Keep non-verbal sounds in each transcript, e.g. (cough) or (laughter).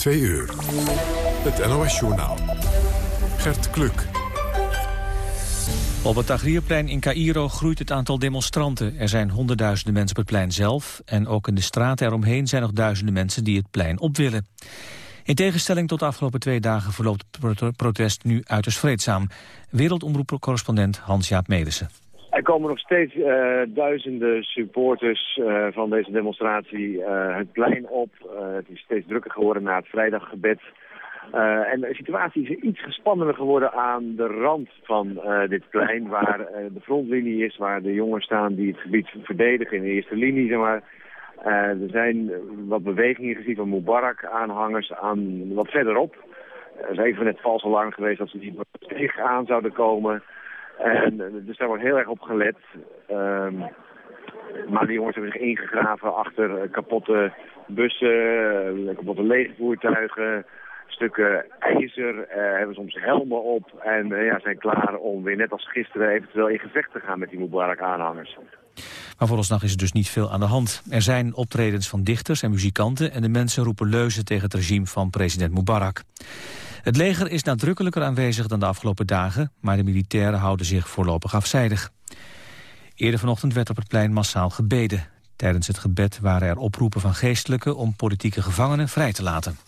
2 uur. Het NOS-journaal. Gert Kluk. Op het Tagrierplein in Cairo groeit het aantal demonstranten. Er zijn honderdduizenden mensen op het plein zelf... en ook in de straten eromheen zijn nog duizenden mensen die het plein op willen. In tegenstelling tot de afgelopen twee dagen verloopt het protest nu uiterst vreedzaam. Wereldomroep-correspondent Hans-Jaap Medersen. Er komen nog steeds uh, duizenden supporters uh, van deze demonstratie uh, het plein op. het is steeds drukker geworden na het vrijdaggebed. en de situatie is iets gespannener geworden aan de rand van dit plein... waar de frontlinie is, waar de jongens staan die het gebied verdedigen in de eerste linie. Zeg maar. er zijn wat bewegingen gezien van Mubarak-aanhangers aan wat verderop. Er is even net vals alarm geweest dat ze niet tegen aan zouden komen... En eh, dus daar wordt heel erg op gelet. Um, maar die jongens hebben zich ingegraven achter eh, kapotte bussen, eh, kapotte leegvoertuigen, stukken ijzer, uh, hebben soms helmen op en ja, zijn klaar om weer net als gisteren eventueel in gevecht te gaan met die Mubarak-aanhangers. Maar vooralsnog is er dus niet veel aan de hand. Er zijn optredens van dichters en muzikanten en de mensen roepen leuzen tegen het regime van president Mubarak. Het leger is nadrukkelijker aanwezig dan de afgelopen dagen... maar de militairen houden zich voorlopig afzijdig. Eerder vanochtend werd op het plein massaal gebeden. Tijdens het gebed waren er oproepen van geestelijken... om politieke gevangenen vrij te laten.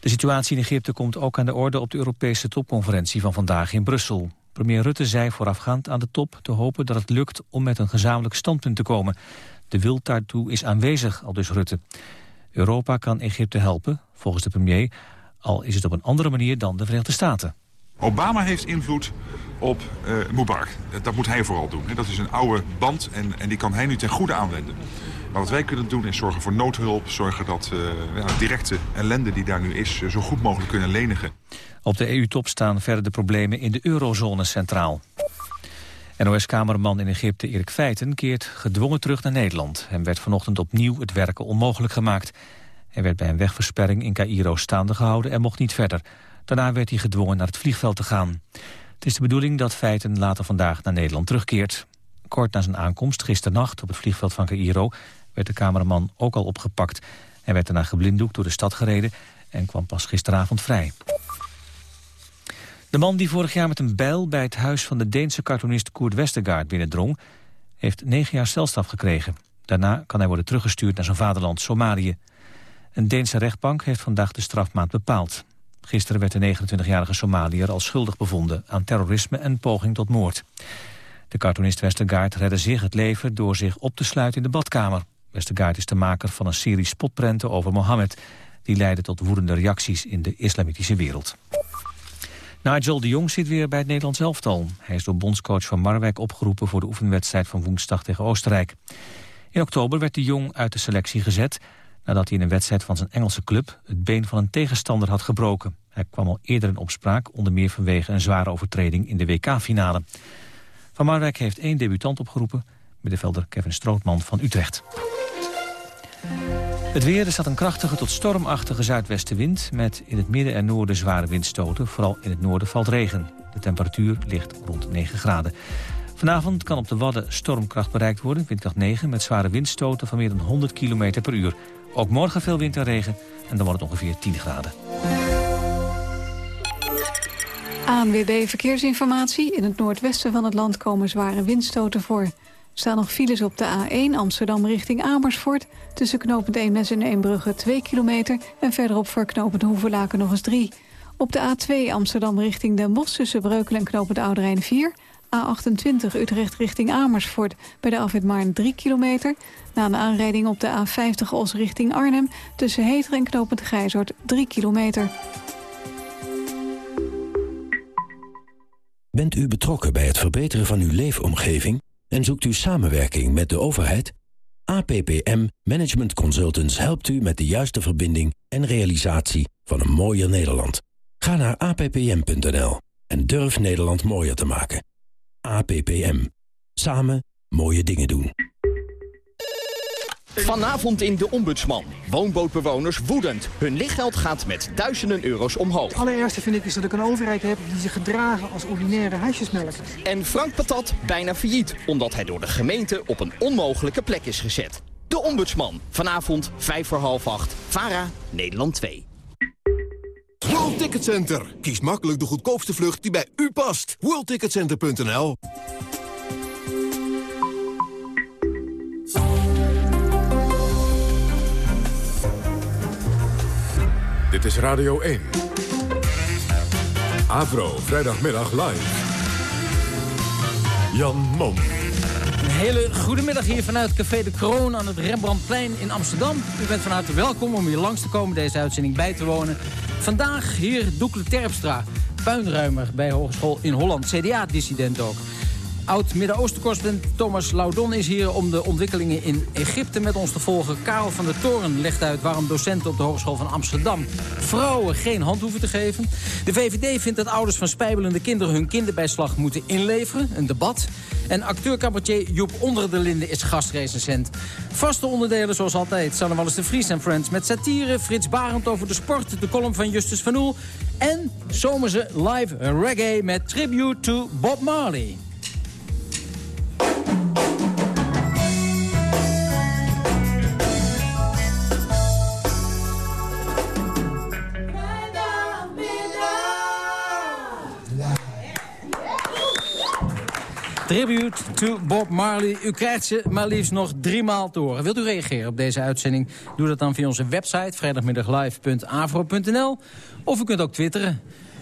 De situatie in Egypte komt ook aan de orde op de Europese topconferentie van vandaag in Brussel. Premier Rutte zei voorafgaand aan de top te hopen dat het lukt om met een gezamenlijk standpunt te komen. De wil daartoe is aanwezig, al dus Rutte. Europa kan Egypte helpen, volgens de premier, al is het op een andere manier dan de Verenigde Staten. Obama heeft invloed op uh, Mubarak. Dat moet hij vooral doen. Dat is een oude band en, en die kan hij nu ten goede aanwenden. Maar wat wij kunnen doen is zorgen voor noodhulp. Zorgen dat uh, ja, directe ellende die daar nu is uh, zo goed mogelijk kunnen lenigen. Op de EU-top staan verder de problemen in de eurozone centraal. NOS-kamerman in Egypte Erik Feiten keert gedwongen terug naar Nederland. Hem werd vanochtend opnieuw het werken onmogelijk gemaakt. Hij werd bij een wegversperring in Cairo staande gehouden en mocht niet verder. Daarna werd hij gedwongen naar het vliegveld te gaan. Het is de bedoeling dat Feiten later vandaag naar Nederland terugkeert. Kort na zijn aankomst, gisternacht op het vliegveld van Cairo... werd de cameraman ook al opgepakt. Hij werd daarna geblinddoekt door de stad gereden... en kwam pas gisteravond vrij. De man die vorig jaar met een bijl bij het huis van de Deense cartoonist Koert Westergaard binnendrong... heeft negen jaar celstraf gekregen. Daarna kan hij worden teruggestuurd naar zijn vaderland Somalië. Een Deense rechtbank heeft vandaag de strafmaat bepaald. Gisteren werd de 29-jarige Somaliër al schuldig bevonden aan terrorisme en poging tot moord. De cartoonist Westergaard redde zich het leven door zich op te sluiten in de badkamer. Westergaard is de maker van een serie spotprenten over Mohammed. Die leidde tot woedende reacties in de islamitische wereld. Nigel de Jong zit weer bij het Nederlands elftal. Hij is door bondscoach van Marwijk opgeroepen voor de oefenwedstrijd van woensdag tegen Oostenrijk. In oktober werd de Jong uit de selectie gezet nadat hij in een wedstrijd van zijn Engelse club het been van een tegenstander had gebroken. Hij kwam al eerder in opspraak, onder meer vanwege een zware overtreding in de WK-finale. Van Marwijk heeft één debutant opgeroepen, middenvelder Kevin Strootman van Utrecht. Het weer, er staat een krachtige tot stormachtige zuidwestenwind... met in het midden en noorden zware windstoten. Vooral in het noorden valt regen. De temperatuur ligt rond 9 graden. Vanavond kan op de Wadden stormkracht bereikt worden, windkracht 9... met zware windstoten van meer dan 100 km per uur. Ook morgen veel wind en regen en dan wordt het ongeveer 10 graden. ANWB Verkeersinformatie. In het noordwesten van het land komen zware windstoten voor. Er staan nog files op de A1 Amsterdam richting Amersfoort... tussen knooppunt Eemnes en Eembrugge 2 kilometer... en verderop voor knooppunt Hoevelaken nog eens 3. Op de A2 Amsterdam richting Den Bosch tussen Breukelen en knooppunt Ouderijn 4... A28 Utrecht richting Amersfoort bij de afwit Maarn 3 kilometer. Na een aanrijding op de A50 Os richting Arnhem... tussen Heter en Knopend Grijzoord 3 kilometer. Bent u betrokken bij het verbeteren van uw leefomgeving... en zoekt u samenwerking met de overheid? APPM Management Consultants helpt u met de juiste verbinding... en realisatie van een mooier Nederland. Ga naar appm.nl en durf Nederland mooier te maken. APPM. Samen mooie dingen doen. Vanavond in De Ombudsman. Woonbootbewoners woedend. Hun lichtgeld gaat met duizenden euro's omhoog. Het allereerste vind ik is dat ik een overheid heb die zich gedragen als ordinaire huisjesmelkers. En Frank Patat bijna failliet, omdat hij door de gemeente op een onmogelijke plek is gezet. De Ombudsman. Vanavond 5 voor half 8. VARA, Nederland 2. World Ticket Center. Kies makkelijk de goedkoopste vlucht die bij u past. WorldTicketCenter.nl Dit is Radio 1. Avro, vrijdagmiddag live. Jan Mom. Een hele goede middag hier vanuit Café de Kroon aan het Rembrandtplein in Amsterdam. U bent van harte welkom om hier langs te komen deze uitzending bij te wonen. Vandaag hier Doekle Terpstra, puinruimer bij Hogeschool in Holland, CDA-dissident ook. Oud-Midden-Oosten-correspondent Thomas Laudon is hier om de ontwikkelingen in Egypte met ons te volgen. Karel van der Toren legt uit waarom docenten op de Hogeschool van Amsterdam vrouwen geen hand hoeven te geven. De VVD vindt dat ouders van spijbelende kinderen hun kinderbijslag moeten inleveren. Een debat. En acteur-cabaretier Joep Onder de Linde is gastrecensent. Vaste onderdelen zoals altijd. Sanne Wallis de Vries en Friends met satire. Frits Barend over de sport. De column van Justus van Oel. En zomerse live reggae met tribute to Bob Marley. Tribute to Bob Marley. U krijgt ze maar liefst nog drie maal te horen. Wilt u reageren op deze uitzending? Doe dat dan via onze website vrijdagmiddaglive.avro.nl of u kunt ook twitteren.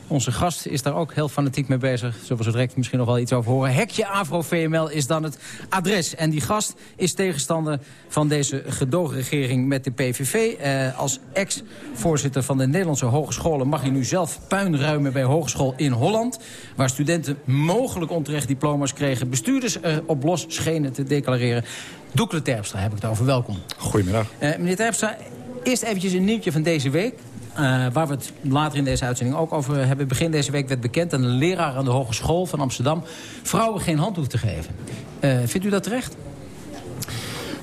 Onze gast is daar ook heel fanatiek mee bezig. Zullen we zo direct misschien nog wel iets over horen. Hekje Afro-VML is dan het adres. En die gast is tegenstander van deze gedoogregering met de PVV. Eh, als ex-voorzitter van de Nederlandse hogescholen... mag hij nu zelf puin ruimen bij hogeschool in Holland. Waar studenten mogelijk onterecht diploma's kregen. Bestuurders er op los schenen te declareren. Doekle Terpstra heb ik het over. Welkom. Goedemiddag. Uh, meneer Terpstra, eerst eventjes een nieuwtje van deze week. Uh, waar we het later in deze uitzending ook over hebben. Begin deze week werd bekend een leraar aan de Hogeschool van Amsterdam... vrouwen geen hand hoeft te geven. Uh, vindt u dat terecht?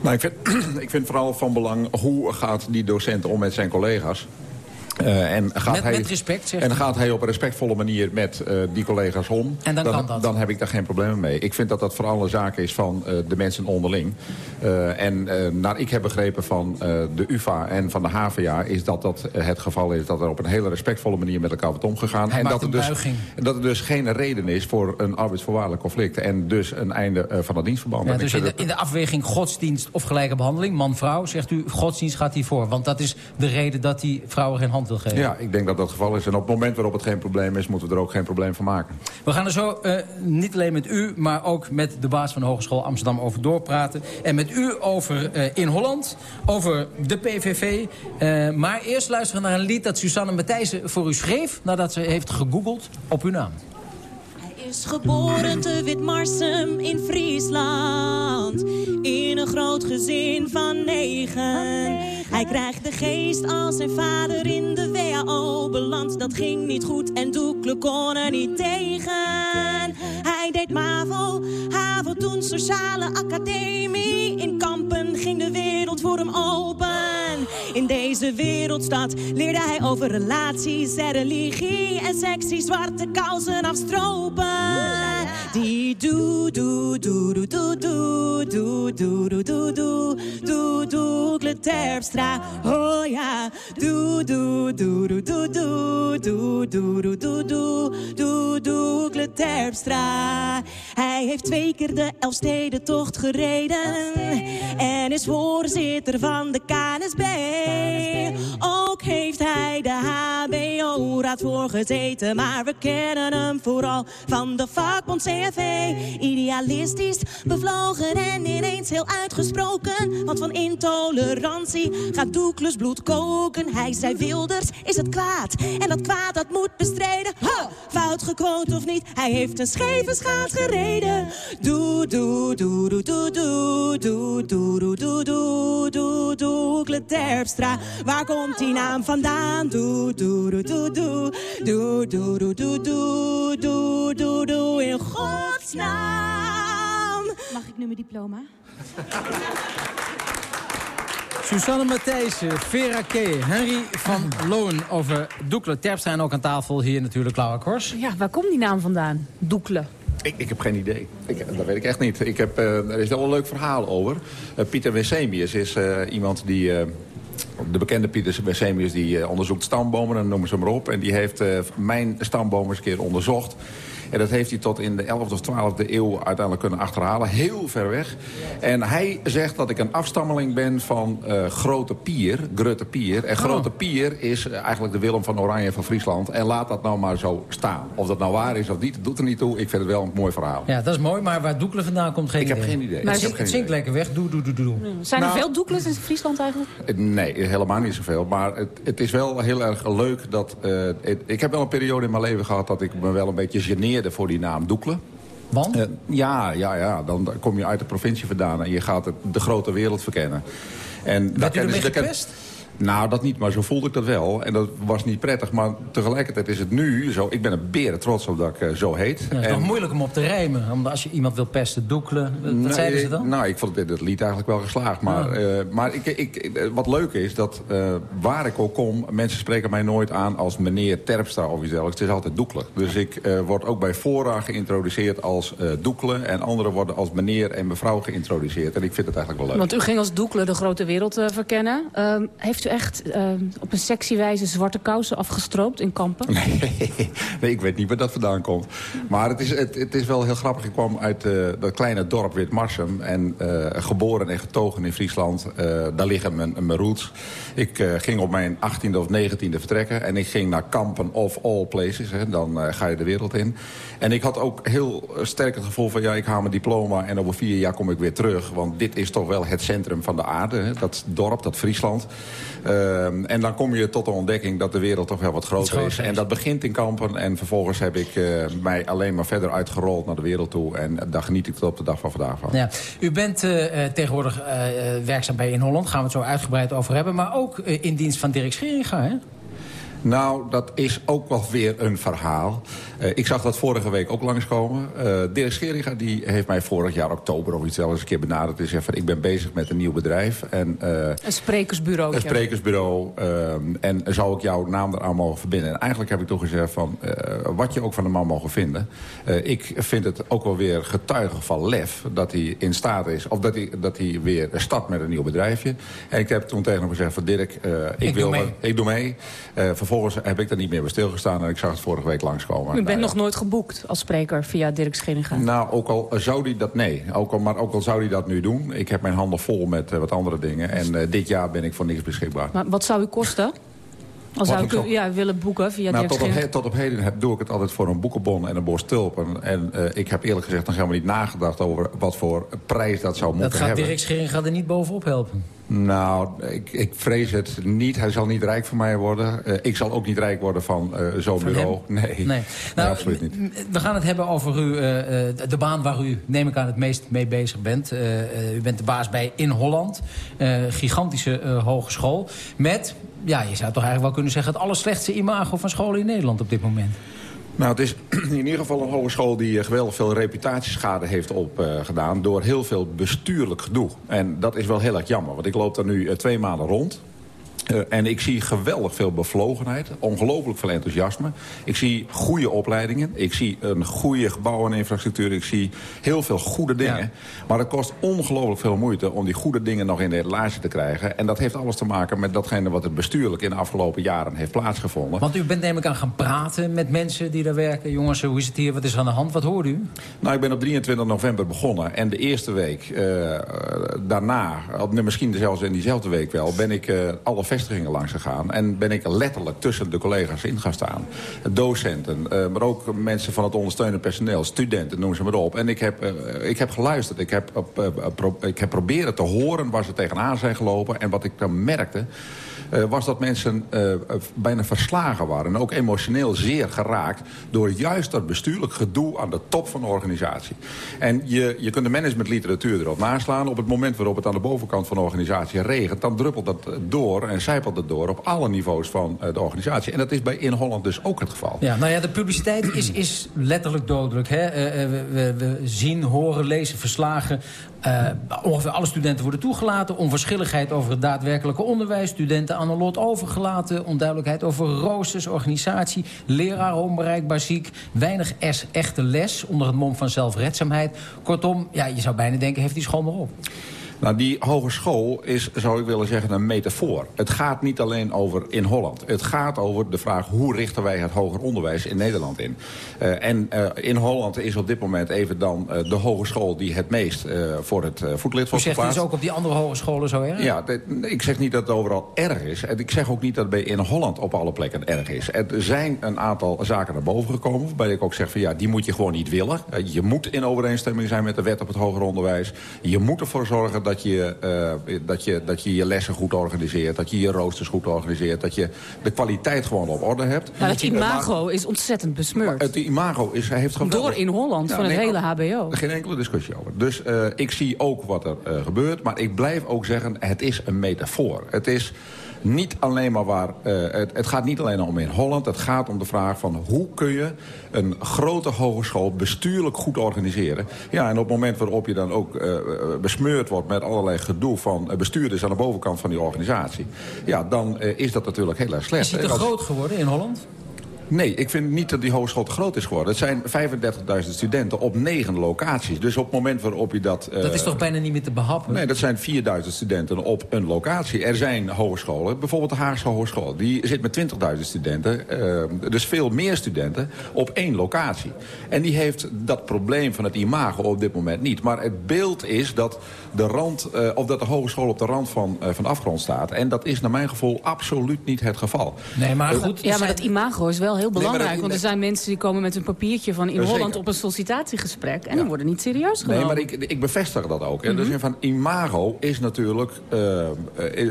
Nou, ik vind, (clears throat) ik vind vooral van belang hoe gaat die docent om met zijn collega's. Uh, en gaat met, hij, met respect, En gaat hij op een respectvolle manier met uh, die collega's om. En dan, dan, kan dat. dan heb ik daar geen problemen mee. Ik vind dat dat vooral een zaak is van uh, de mensen onderling. en naar ik heb begrepen van de UvA en van de HVA... is dat dat het geval is dat er op een hele respectvolle manier met elkaar wordt omgegaan. Hij en dat er, dus, buiging. dat er dus geen reden is voor een arbeidsvoorwaardelijk conflict. En dus een einde van het dienstverband. Ja, dus in de, in de, afweging godsdienst of gelijke behandeling, man-vrouw... zegt u, godsdienst gaat hiervoor. Want dat is de reden dat die vrouwen geen hand wil geven. Ja, ik denk dat dat het geval is. En op het moment waarop het geen probleem is, moeten we er ook geen probleem van maken. We gaan er zo uh, niet alleen met u, maar ook met de baas van de Hogeschool Amsterdam over doorpraten. En met u over uh, in Holland, over de PVV. Uh, maar eerst luisteren naar een lied dat Susanne Matthijssen voor u schreef... nadat ze heeft gegoogeld op uw naam. Is geboren te Witmarsum in Friesland. In een groot gezin van negen. Hij krijgt de geest als zijn vader in de WHO beland. Dat ging niet goed en Doekle kon er niet tegen. Hij deed MAVO, HAVO toen sociale academie. In Kampen ging de wereld voor hem open. In deze wereldstad leerde hij over relaties en religie. En sexy zwarte kousen afstropen. Die doe doe doe doe doe doe doe doe doe doe doe doe Terpstra. Oh ja, doe doe doe doe doe doe doe doe doe doe doe doe. Hij heeft twee keer de Elfstedentocht gereden en is voorzitter van de KNSB. Ook heeft hij de HBO-raad voorgezeten, maar we kennen hem vooral van de vakbond CFV. Idealistisch, bevlogen en ineens heel uitgesproken, want van intolerantie gaat Doekles bloed koken. Hij zei Wilders is het kwaad en dat kwaad dat moet bestreden. Ha! Fout gequote of niet, hij heeft een scheve schaats gereden. Doe, doe, doe, doe, doe, doe, doe, doe, doe, doe, doe, doe, Doekle Terpstra. Waar komt die naam vandaan? Doe, doe, doe, doe, doe, doe, doe, doe, doe, doe, doe, doe, doe, in godsnaam. Mag ik nu mijn diploma? Susanne Matthijssen, Vera K., Henry van Loon over Doekle Terpstra. En ook aan tafel hier natuurlijk Laura Kors. Ja, waar komt die naam vandaan? Doekle. Ik, ik heb geen idee. Ik, dat weet ik echt niet. Ik heb, uh, er is wel een leuk verhaal over. Uh, Pieter Wessemius is uh, iemand die... de bekende Pieter Wessemius die onderzoekt stambomen, en noemen ze maar op. En die heeft mijn stambomen eens een keer onderzocht. En dat heeft hij tot in de 11e of 12e eeuw uiteindelijk kunnen achterhalen. Heel ver weg. En hij zegt dat ik een afstammeling ben van uh, Grote Pier, Grutte Pier. En Grote oh. Pier is eh, eigenlijk de Willem van Oranje van Friesland. En laat dat nou maar zo staan. Of dat nou waar is of niet, doet er niet toe. Ik vind het wel een mooi verhaal. Ja, dat is mooi. Maar waar Doekelen vandaan komt, geen ik idee. heb geen idee. Maar het zinkt lekker weg. Doe, doe, doe, doe. Zijn er nou, veel Doeklens in Friesland eigenlijk? Eh, nee, helemaal niet zoveel. Maar het, het is wel heel erg leuk dat... Uh, het, ik heb wel een periode in mijn leven gehad dat ik me wel een beetje geneerde voor die naam Doekelen. Want? Uh, ja, ja, ja, dan kom je uit de provincie vandaan en je gaat het, de grote wereld verkennen. En Werd u ermee gepest? Nou, dat niet, maar zo voelde ik dat wel. En dat was niet prettig. Maar tegelijkertijd is het nu zo... Ik ben een beren trots op dat ik uh, zo heet. Ja, het is en... toch moeilijk om op te rijmen? Omdat als je iemand wil pesten, doekelen. Wat nee, zeiden ze dan? Nou, ik vond het, het lied eigenlijk wel geslaagd. Maar, ja. uh, maar ik, ik, wat leuk is, dat uh, waar ik ook kom... mensen spreken mij nooit aan als meneer Terpstra of iets dergelijks. Het is altijd doekelen. Dus ik word ook bij voorraad geïntroduceerd als doekelen. En anderen worden als meneer en mevrouw geïntroduceerd. En ik vind het eigenlijk wel leuk. Want u ging als doekelen de grote wereld verkennen. Ehm, heeft u echt uh, op een sexy wijze zwarte kousen afgestroopt in Kampen? (laughs) Nee, ik weet niet waar dat vandaan komt. Maar het is, het, het is wel heel grappig. Ik kwam uit uh, dat kleine dorp Witmarsum. En uh, geboren en getogen in Friesland. daar liggen mijn, mijn roots. Ik ging op mijn 18e of 19e vertrekken. En ik ging naar Kampen of all places. Dan ga je de wereld in. En ik had ook heel sterk het gevoel van... ja, ik haal mijn diploma en over vier jaar kom ik weer terug. Want dit is toch wel het centrum van de aarde. Hè. Dat dorp, dat Friesland. Uh, en dan kom je tot de ontdekking dat de wereld toch wel wat groter is. En dat begint in Kampen. En vervolgens heb ik uh, mij alleen maar verder uitgerold naar de wereld toe. En daar geniet ik tot op de dag van vandaag van. Ja. U bent uh, tegenwoordig uh, werkzaam bij In Holland. Gaan we het zo uitgebreid over hebben. Maar ook in dienst van Dirk Scheringa, hè? Nou, dat is ook wel weer een verhaal. Uh, ik zag dat vorige week ook langskomen. Uh, Dirk Scheringa die heeft mij vorig jaar oktober of iets wel eens een keer benaderd. En zei van ik ben bezig met een nieuw bedrijf. En, uh, een sprekersbureau. Een sprekersbureau. en zou ik jouw naam eraan mogen verbinden? En eigenlijk heb ik toch gezegd van wat je ook van de man mogen vinden. ik vind het ook wel weer getuige van lef dat hij in staat is. Of dat hij, dat hij weer start met een nieuw bedrijfje. En ik heb toen tegen hem gezegd van Dirk, ik, ik, wil, doe mee. ik doe mee. vervolgens heb ik er niet meer bij stilgestaan. En ik zag het vorige week langskomen. U bent nog nooit geboekt als spreker via Dirk Scheringa? Nou, ook al zou hij dat... Nee, ook al, maar ook al zou hij dat nu doen. Ik heb mijn handen vol met uh, wat andere dingen. En uh, dit jaar ben ik voor niks beschikbaar. Maar wat zou u kosten? Als zou ik u ja, willen boeken via nou, tot, op, tot op heden heb, doe ik het altijd voor een boekenbon en een borst tulpen. En uh, ik heb eerlijk gezegd nog helemaal niet nagedacht over wat voor prijs dat zou moeten hebben. Dat gaat Dirk Scheringa er niet bovenop helpen? Nou, ik, ik vrees het niet. Hij zal niet rijk van mij worden. Uh, ik zal ook niet rijk worden van uh, zo'n bureau. Nee, nee. nee nou, absoluut niet. We gaan het hebben over u, uh, de baan waar u, neem ik aan, het meest mee bezig bent. u bent de baas bij In Holland. gigantische hogeschool. Met, ja, je zou toch eigenlijk wel kunnen zeggen... het allerslechtste imago van scholen in Nederland op dit moment. Nou, het is (clears throat) in ieder geval een hogeschool die geweldig veel reputatieschade heeft opgedaan... Uh, door heel veel bestuurlijk gedoe. En dat is wel heel erg jammer, want ik loop daar nu uh, twee maanden rond... Uh, en ik zie geweldig veel bevlogenheid, ongelooflijk veel enthousiasme. Ik zie goede opleidingen, ik zie een goede gebouw en infrastructuur... ik zie heel veel goede dingen. Ja. Maar het kost ongelooflijk veel moeite om die goede dingen nog in de etalage te krijgen. En dat heeft alles te maken met datgene wat er bestuurlijk in de afgelopen jaren heeft plaatsgevonden. Want u bent neem ik aan gaan praten met mensen die daar werken. Jongens, hoe is het hier, wat is er aan de hand, wat hoort u? Nou, ik ben op 23 november begonnen. En de eerste week uh, daarna, misschien zelfs in diezelfde week wel... ben ik uh, alle vestigingen langs gegaan. En ben ik letterlijk tussen de collega's in gaan staan. Docenten, uh, maar ook mensen van het ondersteunend personeel. Studenten, noem ze maar op. En ik heb, uh, ik heb geluisterd. Ik heb, pro ik heb proberen te horen waar ze tegenaan zijn gelopen. En wat ik dan merkte... Uh, was dat mensen uh, bijna verslagen waren. En ook emotioneel zeer geraakt door juist dat bestuurlijk gedoe aan de top van de organisatie. En je, je kunt de managementliteratuur erop naslaan. Op het moment waarop het aan de bovenkant van de organisatie regent... dan druppelt dat door en zijpelt het door op alle niveaus van de organisatie. En dat is bij In Holland dus ook het geval. Ja, nou ja, de publiciteit is, is letterlijk dodelijk. Hè? we zien, horen, lezen, verslagen Uh, ongeveer alle studenten worden toegelaten. Onverschilligheid over het daadwerkelijke onderwijs. Studenten aan een lot overgelaten. Onduidelijkheid over roosters, organisatie. Leraren onbereikbaar ziek. Weinig echte les onder het mom van zelfredzaamheid. Kortom, ja, je zou bijna denken, heeft die school maar op. Nou, die hogeschool is, zou ik willen zeggen, een metafoor. Het gaat niet alleen over in Holland. Het gaat over de vraag hoe richten wij het hoger onderwijs in Nederland in. Uh, en uh, in Holland is op dit moment even dan uh, de hogeschool die het meest voor het voetlid wordt U zegt dus ook op die andere hogescholen zo erg? Ja, ik zeg niet dat het overal erg is. En ik zeg ook niet dat het bij in Holland op alle plekken erg is. Er zijn een aantal zaken naar boven gekomen... waarbij ik ook zeg van ja, die moet je gewoon niet willen. je moet in overeenstemming zijn met de wet op het hoger onderwijs. Je moet ervoor zorgen dat dat je, uh, dat, je, dat je je lessen goed organiseert. Dat je je roosters goed organiseert. Dat je de kwaliteit gewoon op orde hebt. Nou, het imago is ontzettend besmeurd. Het imago is, hij heeft geweldig... Door in Holland, ja, van het hele HBO. Geen enkele discussie over. Dus uh, ik zie ook wat er uh, gebeurt. Maar ik blijf ook zeggen, het is een metafoor. Het is niet alleen maar waar... Uh, het, het, gaat niet alleen om in Holland. Het gaat om de vraag van hoe kun je een grote hogeschool bestuurlijk goed organiseren. Ja, en op het moment waarop je dan ook uh, besmeurd wordt met allerlei gedoe van bestuurders aan de bovenkant van die organisatie. Ja, dan uh, is dat natuurlijk heel erg slecht. Is hij te groot geworden in Holland? Nee, ik vind niet dat die hogeschool te groot is geworden. Het zijn 35.000 studenten op negen locaties. Dus op het moment waarop je dat... Uh, dat is toch bijna niet meer te behappen? Nee, dat zijn 4.000 studenten op een locatie. Er zijn hogescholen, bijvoorbeeld de Haagse Hogeschool... die zit met 20.000 studenten, uh, dus veel meer studenten, op één locatie. En die heeft dat probleem van het imago op dit moment niet. Maar het beeld is dat de, rand, uh, of dat de hogeschool op de rand van, van de afgrond staat. En dat is naar mijn gevoel absoluut niet het geval. Nee, maar goed... Ja, maar dat imago is wel heel belangrijk. Nee, want er zijn mensen die komen met een papiertje van in Holland zeker. op een sollicitatiegesprek. En ja. die worden niet serieus genomen. Nee, maar ik, ik bevestig dat ook. Mm -hmm. Dus van imago is natuurlijk uh,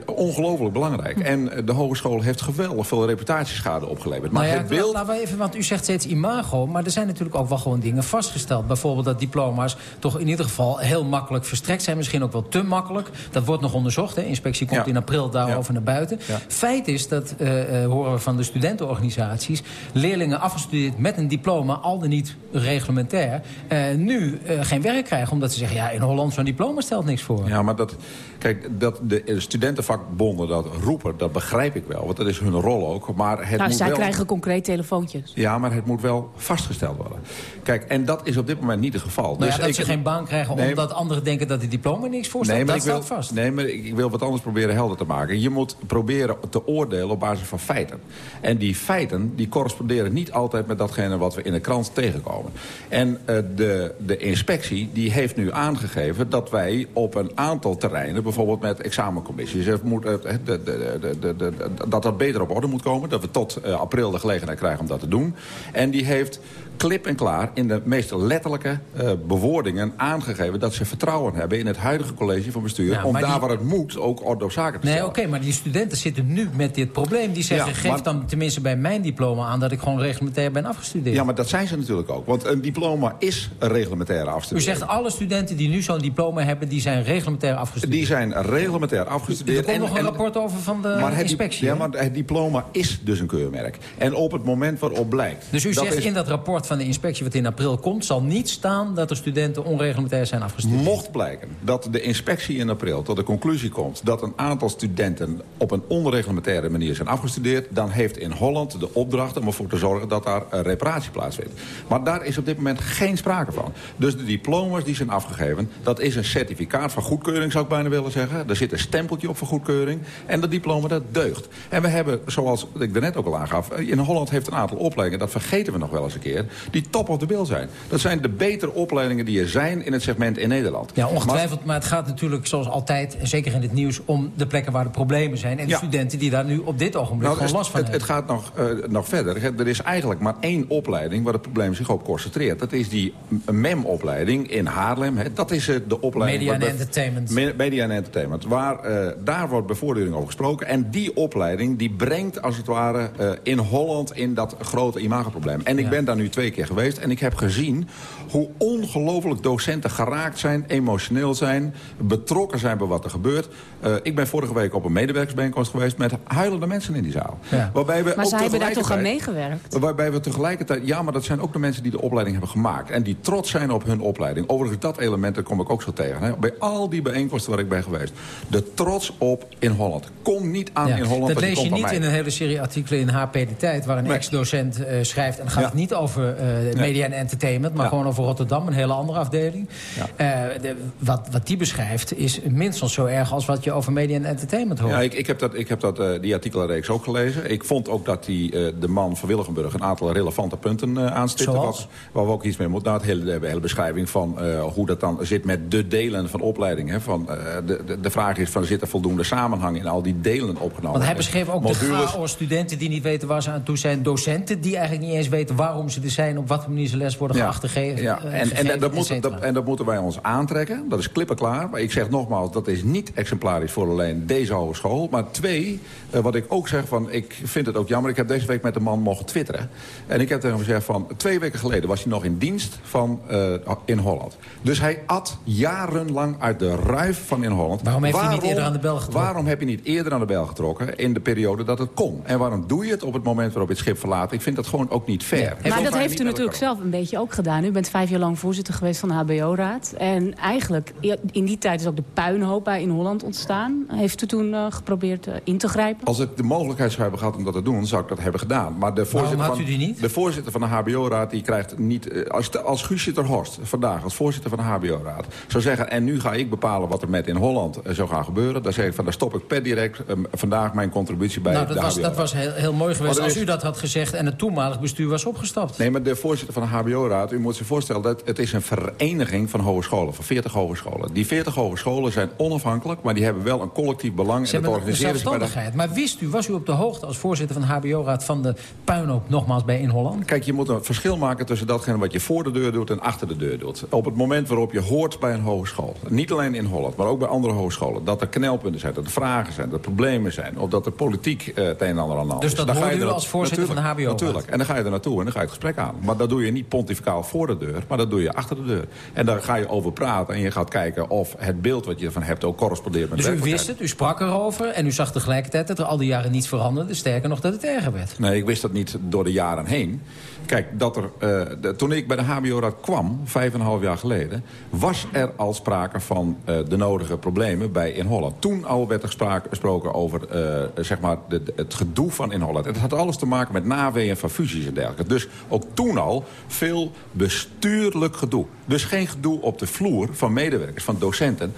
ongelooflijk belangrijk. Mm -hmm. En de hogeschool heeft geweldig veel reputatieschade opgeleverd. Maar nou ja, het beeld... laten we even, want u zegt steeds imago. Maar er zijn natuurlijk ook wel gewoon dingen vastgesteld. Bijvoorbeeld dat diploma's toch in ieder geval heel makkelijk verstrekt zijn. Misschien ook wel te makkelijk. Dat wordt nog onderzocht. Hè. Inspectie komt ja. in april daarover naar buiten. Feit is, dat uh, horen we van de studentenorganisaties leerlingen afgestudeerd met een diploma, al dan niet reglementair, uh, nu uh, geen werk krijgen. Omdat ze zeggen, ja, in Holland zo'n diploma stelt niks voor. Ja, maar dat, kijk, dat de studentenvakbonden dat roepen, dat begrijp ik wel. Want dat is hun rol ook. Maar het nou, moet zij wel... krijgen concreet telefoontjes. Ja, maar het moet wel vastgesteld worden. Kijk, en dat is op dit moment niet het geval. Nou dus ja, dat ik... ze geen baan krijgen nee, omdat anderen denken dat het diploma niks voorstelt, nee, maar dat ik staat wil, vast. Nee, maar ik wil wat anders proberen helder te maken. Je moet proberen te oordelen op basis van feiten. En die feiten, die corresponderen niet altijd met datgene wat we in de krant tegenkomen. En uh, de, de inspectie die heeft nu aangegeven dat wij op een aantal terreinen... bijvoorbeeld met examencommissies... Moet, de, de, de, dat dat beter op orde moet komen. Dat we tot uh, april de gelegenheid krijgen om dat te doen. En die heeft klip en klaar in de meest letterlijke uh, bewoordingen aangegeven... dat ze vertrouwen hebben in het huidige college van bestuur... Om daar die... waar het moet ook orde op zaken te nee, stellen. Oké, okay, maar die studenten zitten nu met dit probleem. Die zeggen, ja, geef maar... dan tenminste bij mijn diploma aan... dat ik gewoon reglementair ben afgestudeerd. Ja, maar dat zijn ze natuurlijk ook. Want een diploma is een reglementaire afstudering. U zegt alle studenten die nu zo'n diploma hebben... die zijn reglementair afgestudeerd? Die zijn reglementair afgestudeerd. Er komt en, nog een en, rapport over van de maar inspectie. Het, ja, maar het diploma is dus een keurmerk. En op het moment waarop blijkt... Dus u zegt is... in dat rapport van de inspectie... wat in april komt, zal niet staan dat de studenten onreglementair zijn afgestudeerd. Mocht blijken dat de inspectie in april tot de conclusie komt... dat een aantal studenten op een onreglementaire manier zijn afgestudeerd... dan heeft in Holland de opdracht om ervoor te zorgen dat daar reparatie plaatsvindt. Maar daar is op dit moment geen sprake van. Dus de diploma's die zijn afgegeven, dat is een certificaat van goedkeuring... zou ik bijna willen zeggen. Er zit een stempeltje op voor goedkeuring. En dat diploma, dat deugt. En we hebben, zoals ik daarnet ook al aangaf... in Holland heeft een aantal opleidingen, dat vergeten we nog wel eens een keer... die top of the bill zijn. Dat zijn de betere opleidingen die er zijn in het segment in Nederland. Ja, ongetwijfeld. Maar, maar het gaat natuurlijk zoals altijd, en zeker in het nieuws... om de plekken waar de problemen zijn. En de ja. studenten die daar nu op dit ogenblik nou, gewoon last van het, hebben. Het gaat nog, uh, nog verder. Er is eigenlijk maar één opleiding waar het probleem zich op concentreert. Dat is die MEM-opleiding in Haarlem. Dat is uh, de opleiding... Media and Entertainment. Media and Entertainment. Waar, eh, daar wordt bevoordeling over gesproken. En die opleiding die brengt als het ware eh, in Holland in dat grote imagoprobleem. En ik ben daar nu twee keer geweest en ik heb gezien hoe ongelooflijk docenten geraakt zijn, emotioneel zijn, betrokken zijn bij wat er gebeurt. Eh, ik ben vorige week op een medewerkersbijeenkomst geweest met huilende mensen in die zaal. Waarbij we maar ook ze hebben daar toch aan tegelijkertijd- meegewerkt? Waarbij we tegelijkertijd... Ja, maar dat zijn ook de mensen die de opleiding hebben gemaakt. En die trots zijn op hun opleiding. Overigens, dat element daar kom ik ook zo tegen. Hè. Bij al die bijeenkomsten waar ik ben geweest. De trots op in Holland. Kom niet aan Ja, in Holland. dat lees je niet in een hele serie artikelen in HP De Tijd... waar een ex-docent eh, schrijft. En dan gaat Ja. het niet over eh, media en entertainment... maar Ja. gewoon over Rotterdam, een hele andere afdeling. Eh, de- wat, wat die beschrijft is minstens zo erg... als wat je over media en entertainment hoort. Ja, ik, ik heb, dat, ik heb dat, eh, die artikelenreeks ook gelezen. Ik vond ook dat die, de man van Willigenburg een aantal relevante punten aanstipte. Zoals? Waar, we ook iets mee moeten. Nou, het hele, de hele beschrijving van hoe dat dan zit met de delen van opleiding. Hè, van, de, de, de vraag is, van, zit er voldoende samenhang in al die delen opgenomen? Want hij beschreef ook de chaos, studenten die niet weten waar ze aan toe zijn... docenten die eigenlijk niet eens weten waarom ze er zijn... op wat manier ze les worden Ja, geachtergegeven. ja. eh, En, gegeven, en, dat moet, dat, en dat moeten wij ons aantrekken. Dat is klippenklaar. Maar ik zeg nogmaals, dat is niet exemplarisch voor alleen deze hogeschool. Maar twee, eh, wat ik ook zeg, van, ik vind het ook jammer. Ik heb deze week met de man mogen twitteren. En ik heb tegen hem gezegd van, twee weken geleden was hij nog in dienst van, eh, in Holland. Dus hij at jarenlang uit de ruif van in Holland. Waarom heeft hij niet eerder aan de bel getrokken? Waarom heb je niet eerder aan de bel getrokken in de periode dat het kon? En waarom doe je het op het moment waarop je het schip verlaat? Ik vind dat gewoon ook niet fair. Maar dat heeft u natuurlijk zelf een beetje ook gedaan. U bent vijf jaar lang voorzitter geweest van de HBO-raad. En eigenlijk, in die tijd is ook de puinhoop bij in Holland ontstaan. Heeft u toen eh, geprobeerd eh, in te grijpen? Als ik de mogelijkheid zou hebben gehad om dat te doen, zou ik dat hebben gedaan. Maar de voorzitter, had van, u die niet? De voorzitter van de HBO-raad die krijgt niet... eh, Als, als Guusje ter Horst vandaag als voorzitter van de HBO-raad zou zeggen... en nu ga ik bepalen wat er met in Holland zou gaan gebeuren... dan zeg ik van, dan stop ik per direct eh, vandaag mijn contributie bij nou, de dat was, HBO. dat was heel, heel mooi geweest als is- u dat had gezegd... en het toenmalig bestuur was opgestapt. Nee, maar de voorzitter van de HBO-raad, u moet zich voorstellen... dat het is een vereniging van hogescholen, van 40 hogescholen. Die 40 hogescholen zijn onafhankelijk, maar die hebben wel een collectief belang... Ze en een organiseren bij de. Maar wist u, was u op de hoogte als voorzitter van de HBO-raad... van de puinhoop nogmaals bij In Holland? Kijk, je moet een verschil maken tussen datgene wat je voor de deur doet en achter de deur doet. Op het moment waarop je hoort bij een hogeschool, niet alleen in Holland, maar ook bij andere hogescholen, dat er knelpunten zijn, dat er vragen zijn, dat er problemen zijn, of dat er politiek eh, het een en ander aan de hand Dus is. dat Dan ga hoorde je u als voorzitter van de Natuurlijk, HBO-raad? Natuurlijk, en dan ga je er naartoe en dan ga je het gesprek aan. Maar dat doe je niet pontificaal voor de deur, maar dat doe je achter de deur. En daar ga je over praten en je gaat kijken of het beeld wat je ervan hebt ook correspondeert met Dus de u werkelijkheid. wist het, u sprak erover... en u zag tegelijkertijd dat er al die jaren niets veranderde. Sterker nog, dat het erger werd. Nee, ik wist dat niet door de jaren heen. Kijk, dat er, eh, de- toen ik bij de HBO-raad kwam, vijf en een half jaar geleden... was er al sprake van eh, de nodige problemen bij In Holland. Toen al werd er gesproken over eh, zeg maar het gedoe van In Holland. En het had alles te maken met naweeën van fusies en dergelijke. Dus ook toen al veel bestuurlijk gedoe. Dus geen gedoe op de vloer van medewerkers, van docenten...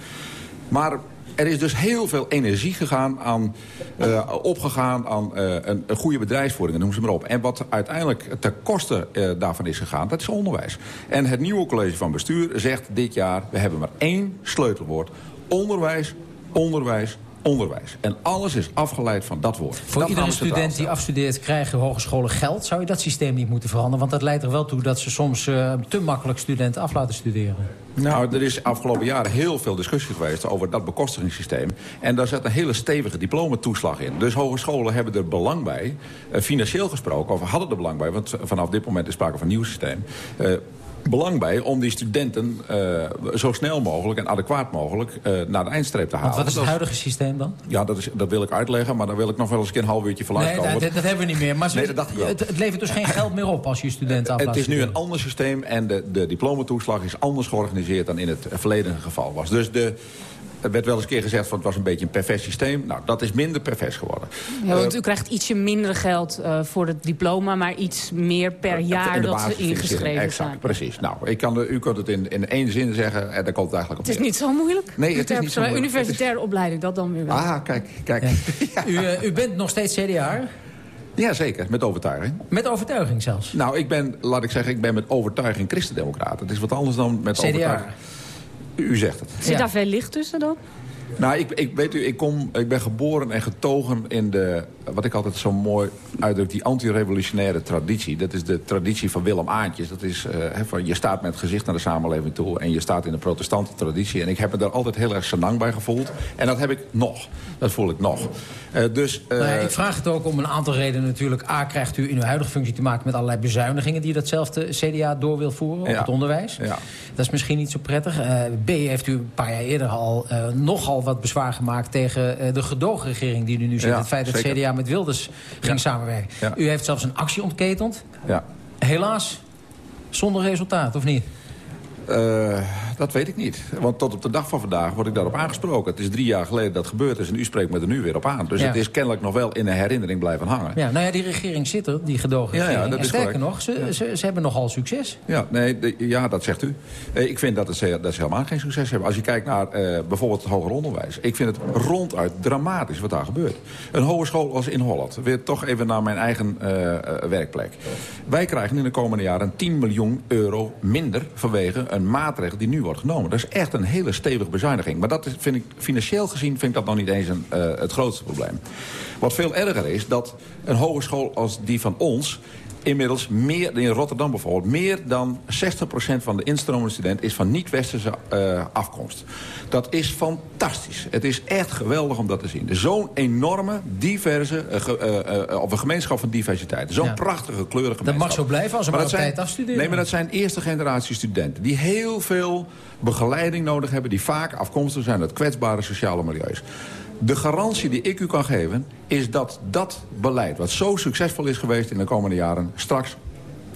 Maar er is dus heel veel energie gegaan aan, eh, opgegaan aan eh, een, een goede bedrijfsvoering, noem ze maar op. En wat uiteindelijk ten koste eh, daarvan is gegaan, dat is onderwijs. En het nieuwe college van bestuur zegt dit jaar, we hebben maar één sleutelwoord. Onderwijs, onderwijs, onderwijs. En alles is afgeleid van dat woord. Voor Dat iedere student die afstudeert krijgen hogescholen geld. Zou je dat systeem niet moeten veranderen? Want dat leidt er wel toe dat ze soms te makkelijk studenten af laten studeren. Nou, er is afgelopen jaren heel veel discussie geweest over dat bekostigingssysteem. En daar zit een hele stevige diplomatoeslag in. Dus hogescholen hebben er belang bij, eh, financieel gesproken, of hadden er belang bij... want vanaf dit moment is sprake van een nieuw systeem... belang bij om die studenten eh, zo snel mogelijk en adequaat mogelijk eh, naar de eindstreep te halen. Want wat is het huidige systeem dan? Ja, dat, is, dat wil ik uitleggen, maar dan wil ik nog wel eens een keer een half uurtje van Nee, komen. dat, dat hebben we niet meer. Maar ze- Nee, dat dacht ik wel. het, het levert dus geen geld meer op als je studenten af Het is nu een ander systeem en de, de diplomatoeslag is anders georganiseerd dan in het verleden geval was. Dus de, er werd wel eens een keer gezegd van het was een beetje een pervers systeem. Nou, dat is minder pervers geworden. Ja, want Eh, u krijgt ietsje minder geld eh, voor het diploma... maar iets meer per jaar in de dat ze ingeschreven exact, zijn. Precies. Nou, ik kan, u kunt het in, in één zin zeggen en daar komt het eigenlijk op Het is neer. niet zo moeilijk. Nee, het is niet zo Een moeilijk. universitaire opleiding, dat dan weer wel. Ah, kijk, kijk. (laughs) U, eh, u bent nog steeds CDA? Ja, zeker, met overtuiging. Met overtuiging zelfs? Nou, ik ben, laat ik zeggen, ik ben met overtuiging christendemocraat. Het is wat anders dan met CDA. overtuiging. U, zegt het. Zit daar veel licht tussen dan? Nou, ik, ik, weet u, ik, kom, ik ben geboren en getogen in de wat ik altijd zo mooi uitdruk... die anti-revolutionaire traditie. Dat is de traditie van Willem Aantjes. Dat is, uh, van, je staat met het gezicht naar de samenleving toe... en je staat in de protestante traditie. En ik heb me daar altijd heel erg senang bij gevoeld. En dat heb ik nog. Dat voel ik nog. Uh, dus, uh, nou ja, ik vraag het ook om een aantal redenen natuurlijk. A, krijgt u in uw huidige functie te maken met allerlei bezuinigingen... die datzelfde CDA door wil voeren op het onderwijs. Ja. Dat is misschien niet zo prettig. B, heeft u een paar jaar eerder al nogal wat bezwaar gemaakt... tegen de gedoogregering die u nu zit. Ja, het feit dat CDA met Wilders ging samenwerken. U heeft zelfs een actie ontketend. Ja. Helaas zonder resultaat, of niet? Uh, dat weet ik niet. Want tot op de dag van vandaag word ik daarop aangesproken. Het is drie jaar geleden dat gebeurd is en u spreekt me er nu weer op aan. Dus het is kennelijk nog wel in de herinnering blijven hangen. Ja, nou ja, die regering zit er, die gedogen regering. Ja, dat is sterker nog, ze, ze, ze, hebben nogal succes. Ja, nee, de, ja, dat zegt u. Ik vind dat, het, dat ze helemaal geen succes hebben. Als je kijkt naar uh, bijvoorbeeld het hoger onderwijs. Ik vind het ronduit dramatisch wat daar gebeurt. Een hogeschool als in Holland. Weer toch even naar mijn eigen uh, werkplek. Wij krijgen in de komende jaren 10 miljoen euro minder vanwege een maatregel die nu wordt genomen. Dat is echt een hele stevige bezuiniging. Maar dat vind ik, financieel gezien vind ik dat nog niet eens een, uh, het grootste probleem. Wat veel erger is, dat een hogeschool als die van ons inmiddels meer, in Rotterdam bijvoorbeeld... meer dan 60% van de instromende student is van niet-westerse uh, afkomst. Dat is fantastisch. Het is echt geweldig om dat te zien. Zo'n enorme, diverse, uh, uh, of een gemeenschap van diversiteit. Zo'n ja. prachtige, kleurige Dat mag zo blijven als ze maar, maar op tijd afstuderen. Nee, maar dat zijn eerste generatie studenten... die heel veel begeleiding nodig hebben... die vaak afkomstig zijn uit kwetsbare sociale milieus. De garantie die ik u kan geven is dat dat beleid... wat zo succesvol is geweest in de komende jaren... straks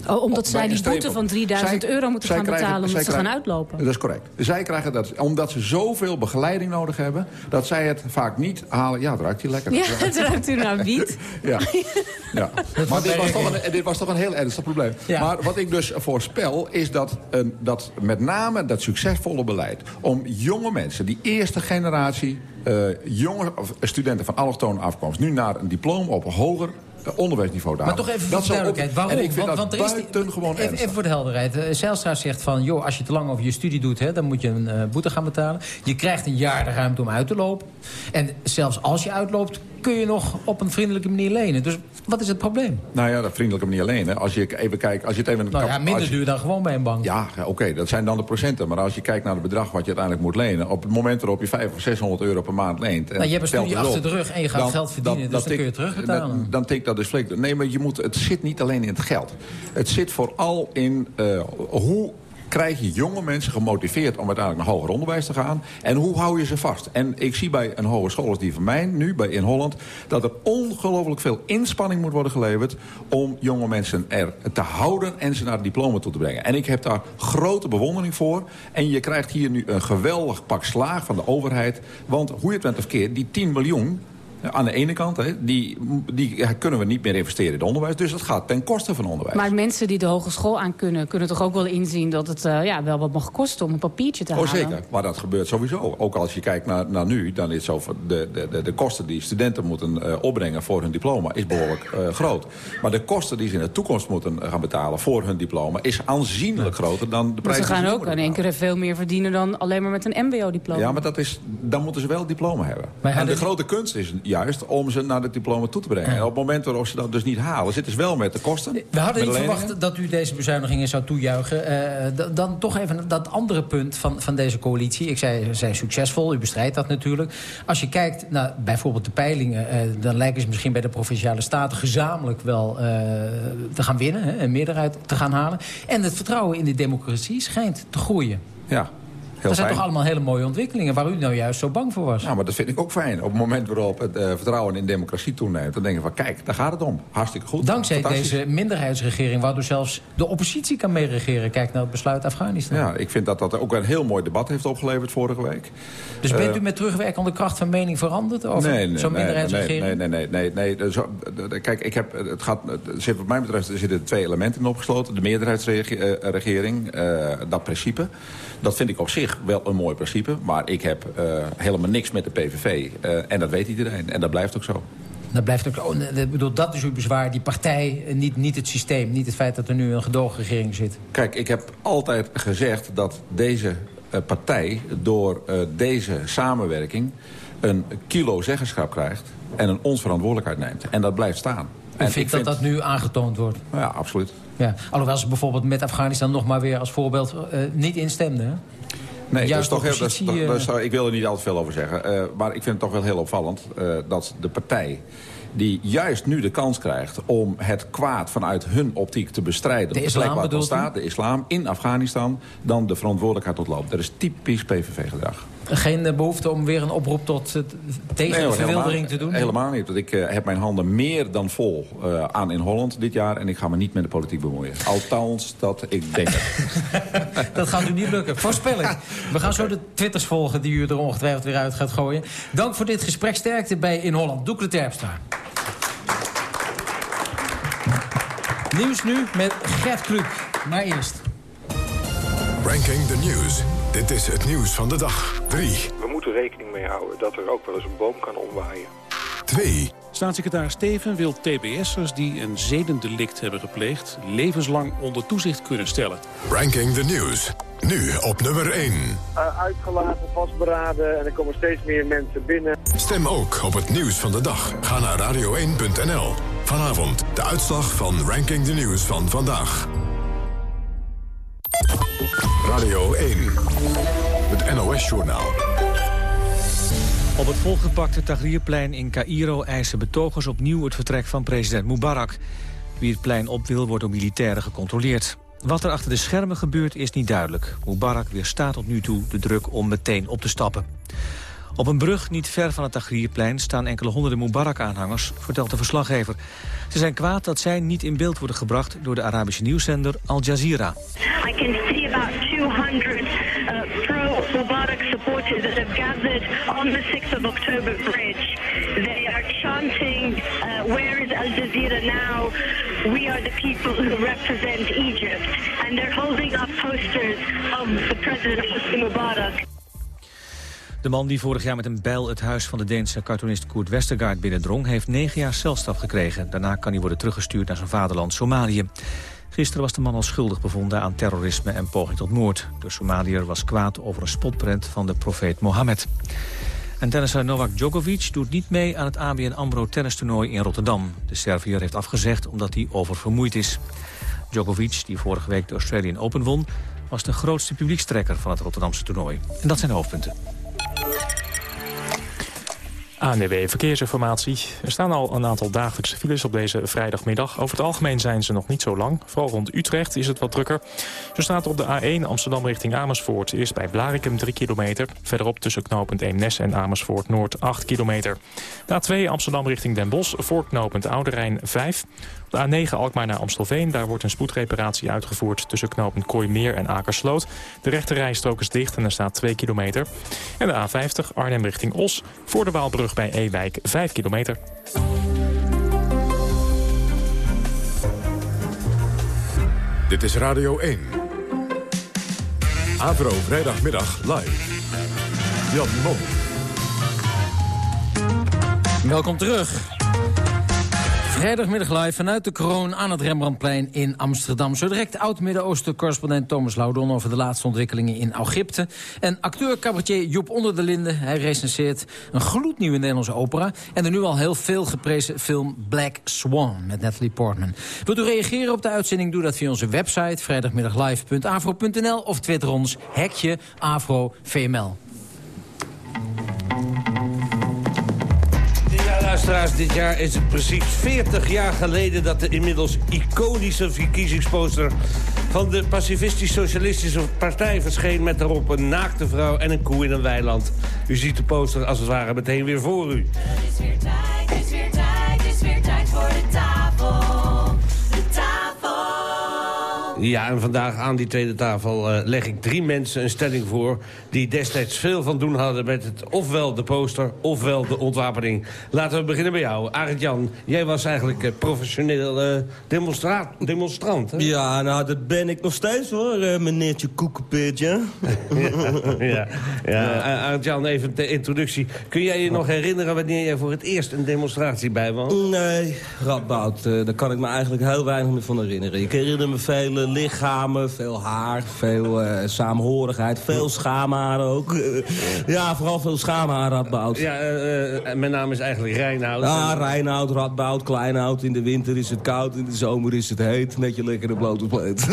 Oh, omdat zij die boete van 3000 zij, euro moeten gaan krijgen, betalen omdat ze gaan uitlopen. Dat is correct. Zij krijgen dat, omdat ze zoveel begeleiding nodig hebben... dat zij het vaak niet halen. Ja, het ruikt hier lekker. Ja, (laughs) het ruikt u nou niet. (laughs) ja. ja. (laughs) Maar dit was, toch een, dit was toch een heel ernstig probleem. Ja. Maar wat ik dus voorspel is dat, een, dat met name dat succesvolle beleid... om jonge mensen, die eerste generatie... Uh, jonge studenten van allochtone afkomst... nu naar een diploma op hoger onderwijsniveau daar. Maar toch even voor de duidelijkheid. Waarom? En ik vind want, dat want er is gewoon even, even, voor de helderheid. Uh, Zijlstra zegt van, joh, als je te lang over je studie doet... Hè, dan moet je een uh, boete gaan betalen. Je krijgt een jaar de ruimte om uit te lopen. En zelfs als je uitloopt, kun je nog op een vriendelijke manier lenen. Dus wat is het probleem? Nou ja, dat vriendelijke manier lenen. Als je even kijkt, als je het even... Nou ja, minder je, duur dan gewoon bij een bank. Ja, oké, okay, dat zijn dan de procenten. Maar als je kijkt naar het bedrag wat je uiteindelijk moet lenen... op het moment waarop je 500 of 600 euro per maand leent... Nou, je hebt een studie achter de rug en je gaat dan, geld verdienen, dan, dus dan, dan kun je terugbetalen. Dan, dan tikt dat dus flink. Nee, maar je moet, het zit niet alleen in het geld. Het zit vooral in uh, hoe krijg je jonge mensen gemotiveerd om uiteindelijk naar hoger onderwijs te gaan. En hoe hou je ze vast? En ik zie bij een hogeschool als die van mij nu, bij in Holland... dat er ongelooflijk veel inspanning moet worden geleverd... om jonge mensen er te houden en ze naar het diploma toe te brengen. En ik heb daar grote bewondering voor. En je krijgt hier nu een geweldig pak slaag van de overheid. Want hoe je het bent of keer, die 10 miljoen aan de ene kant, hè, die, die kunnen we niet meer investeren in het onderwijs. Dus dat gaat ten koste van onderwijs. Maar mensen die de hogeschool aan kunnen... kunnen toch ook wel inzien dat het uh, ja, wel wat mag kosten om een papiertje te oh, halen? zeker, maar dat gebeurt sowieso. Ook als je kijkt naar, naar nu, dan is zo de, de, de, de kosten die studenten moeten uh, opbrengen voor hun diploma... is behoorlijk uh, groot. Maar de kosten die ze in de toekomst moeten gaan betalen voor hun diploma... is aanzienlijk groter dan de prijs. Maar ze gaan ook in één keer veel meer verdienen dan alleen maar met een mbo-diploma. Ja, maar dat is, dan moeten ze wel het diploma hebben. Maar en de grote kunst is juist om ze naar het diploma toe te brengen. En op het moment waarop ze dat dus niet halen... zitten ze wel met de kosten. We hadden niet verwacht dat u deze bezuinigingen zou toejuichen. Uh, dan toch even dat andere punt van, van deze coalitie. Ik zei, ze zijn succesvol, u bestrijdt dat natuurlijk. Als je kijkt naar bijvoorbeeld de peilingen... Uh, dan lijken ze misschien bij de Provinciale Staten gezamenlijk wel uh, te gaan winnen. Hè, een meerderheid te gaan halen. En het vertrouwen in de democratie schijnt te groeien. Ja, dat zijn toch allemaal hele mooie ontwikkelingen... waar u nou juist zo bang voor was? Ja, maar dat vind ik ook fijn. Op het moment waarop het uh, vertrouwen in democratie toeneemt... dan denk je van, kijk, daar gaat het om. Hartstikke goed. Dankzij deze minderheidsregering... waardoor zelfs de oppositie kan meeregeren. Kijk naar het besluit Afghanistan. Ja, ik vind dat dat ook een heel mooi debat heeft opgeleverd vorige week. Dus bent u uh, met terugwerkende kracht van mening veranderd? Over nee, nee, zo'n minderheidsregering? Nee, nee, nee. nee, nee, Zo, kijk, ik heb, het gaat, zit, wat mij betreft er zitten twee elementen in opgesloten. De meerderheidsregering, uh, dat principe. Dat vind ik op zich wel een mooi principe. Maar ik heb uh, helemaal niks met de PVV. Uh, en dat weet iedereen. En dat blijft ook zo. Dat blijft ook zo. Ik bedoel, dat is uw bezwaar. Die partij, niet, niet het systeem. Niet het feit dat er nu een gedoogregering zit. Kijk, ik heb altijd gezegd dat deze uh, partij... door deze samenwerking een kilo zeggenschap krijgt... en een ons verantwoordelijkheid neemt. En dat blijft staan. En ik vind dat dat nu aangetoond wordt? Ja, absoluut. Ja. Alhoewel ze bijvoorbeeld met Afghanistan nog maar weer als voorbeeld uh, niet instemden. Hè? Nee, dat is toch heel, dat is, dat is, ik wil er niet al te veel over zeggen. Uh, maar ik vind het toch wel heel opvallend uh, dat de partij die juist nu de kans krijgt om het kwaad vanuit hun optiek te bestrijden. De islam bedoelt staat, De islam in Afghanistan, dan de verantwoordelijkheid ontloopt. Dat is typisch PVV-gedrag. Geen eh, behoefte om weer een oproep tot uh, tegen nee, verwildering te doen? Helemaal niet. Want ik uh, heb mijn handen meer dan vol uh, aan in Holland dit jaar. En ik ga me niet met de politiek bemoeien. Althans, dat ik denk het. (laughs) (laughs) dat gaat u niet lukken. Voorspelling. We gaan zo de twitters volgen die u er ongetwijfeld weer uit gaat gooien. Dank voor dit gesprek. Sterkte bij In Holland. Doekle Terpstra. Nieuws nu met Gert Kluk. Maar eerst. Ranking the News. Dit is het nieuws van de dag. 3. We moeten rekening mee houden dat er ook wel eens een boom kan omwaaien. 2. Staatssecretaris Steven wil tbs'ers die een zedendelict hebben gepleegd... levenslang onder toezicht kunnen stellen. Ranking the News. Nu op nummer 1. Uh, uitgelaten, vastberaden en er komen steeds meer mensen binnen. Stem ook op het nieuws van de dag. Ga naar radio1.nl. Vanavond de uitslag van Ranking the News van vandaag. Radio 1. Het NOS-journaal. Op het volgepakte Tahrirplein in Cairo eisen betogers opnieuw het vertrek van president Mubarak. Wie het plein op wil, wordt door militairen gecontroleerd. Wat er achter de schermen gebeurt is niet duidelijk. Mubarak weerstaat tot nu toe de druk om meteen op te stappen. Op een brug niet ver van het Tahrirplein staan enkele honderden Mubarak-aanhangers, vertelt de verslaggever. Ze zijn kwaad dat zij niet in beeld worden gebracht door de Arabische nieuwszender Al Jazeera. I can see about 200 uh, pro-Mubarak supporters that have gathered on the 6th of October bridge. They are chanting, uh, where is Al Jazeera now? We are the people who represent Egypt. And they're holding up posters of the president Hosni Mubarak. De man die vorig jaar met een bijl het huis van de Deense cartoonist Koert Westergaard binnendrong... heeft negen jaar celstraf gekregen. Daarna kan hij worden teruggestuurd naar zijn vaderland Somalië. Gisteren was de man al schuldig bevonden aan terrorisme en poging tot moord. De Somaliër was kwaad over een spotprent van de profeet Mohammed. En tennisser Novak Djokovic doet niet mee aan het ABN AMRO tennistoernooi in Rotterdam. De Serviër heeft afgezegd omdat hij oververmoeid is. Djokovic, die vorige week de Australian Open won... was de grootste publiekstrekker van het Rotterdamse toernooi. En dat zijn de hoofdpunten. ANWB Verkeersinformatie. Er staan al een aantal dagelijkse files op deze vrijdagmiddag. Over het algemeen zijn ze nog niet zo lang. Vooral rond Utrecht is het wat drukker. Zo staat op de A1 Amsterdam richting Amersfoort. Eerst bij Blarikum 3 kilometer. Verderop tussen knooppunt Eemnes en Amersfoort Noord 8 kilometer. De A2 Amsterdam richting Den Bosch voor knooppunt Ouderijn 5. De A9 Alkmaar naar Amstelveen. Daar wordt een spoedreparatie uitgevoerd tussen knooppunt Kooimeer en Akersloot. De rechte rijstrook is dicht en er staat 2 kilometer. En de A50 Arnhem richting Os. Voor de Waalbrug bij Ewijk 5 kilometer. Dit is Radio 1. Avro vrijdagmiddag live. Jan Mom. Welkom terug. Vrijdagmiddag live vanuit de kroon aan het Rembrandtplein in Amsterdam. Zo direct oud-Midden-Oosten-correspondent Thomas Laudon... over de laatste ontwikkelingen in Egypte. En acteur-cabaretier Joep Onder de Linden. Hij recenseert een gloednieuwe Nederlandse opera... en de nu al heel veel geprezen film Black Swan met Natalie Portman. Wilt u reageren op de uitzending? Doe dat via onze website vrijdagmiddaglive.afro.nl... of twitter ons hekje AfroVML. Luisteraars, dit jaar is het precies 40 jaar geleden... dat de inmiddels iconische verkiezingsposter van de Pacifistisch-Socialistische Partij verscheen... met daarop een naakte vrouw en een koe in een weiland. U ziet de poster als het ware meteen weer voor u. Het is weer tijd, het is weer tijd, het is weer tijd voor de tafel. Ja, en vandaag aan die tweede tafel uh, leg ik drie mensen een stelling voor... die destijds veel van doen hadden met het ofwel de poster... ofwel de ontwapening. Laten we beginnen bij jou. Arend Jan, jij was eigenlijk uh, professioneel uh, demonstrant. Hè? Ja, nou, dat ben ik nog steeds hoor, meneertje Koekenpeertje. (laughs) ja, ja, ja. Arend Jan, even de introductie. Kun jij je nog herinneren wanneer jij voor het eerst een demonstratie bijwoont? Nee, Radboud, daar kan ik me eigenlijk heel weinig meer van herinneren. Ik herinner me vele lichamen, veel haar, veel uh, saamhorigheid, veel schaamhaar ook. (laughs) ja, vooral veel schaamhaar, Radboud. Ja, mijn naam is eigenlijk Reinoud. Ja, Reinoud, Radboud, Kleinoud. In de winter is het koud, in de zomer is het heet. Net je lekker de blote pleet.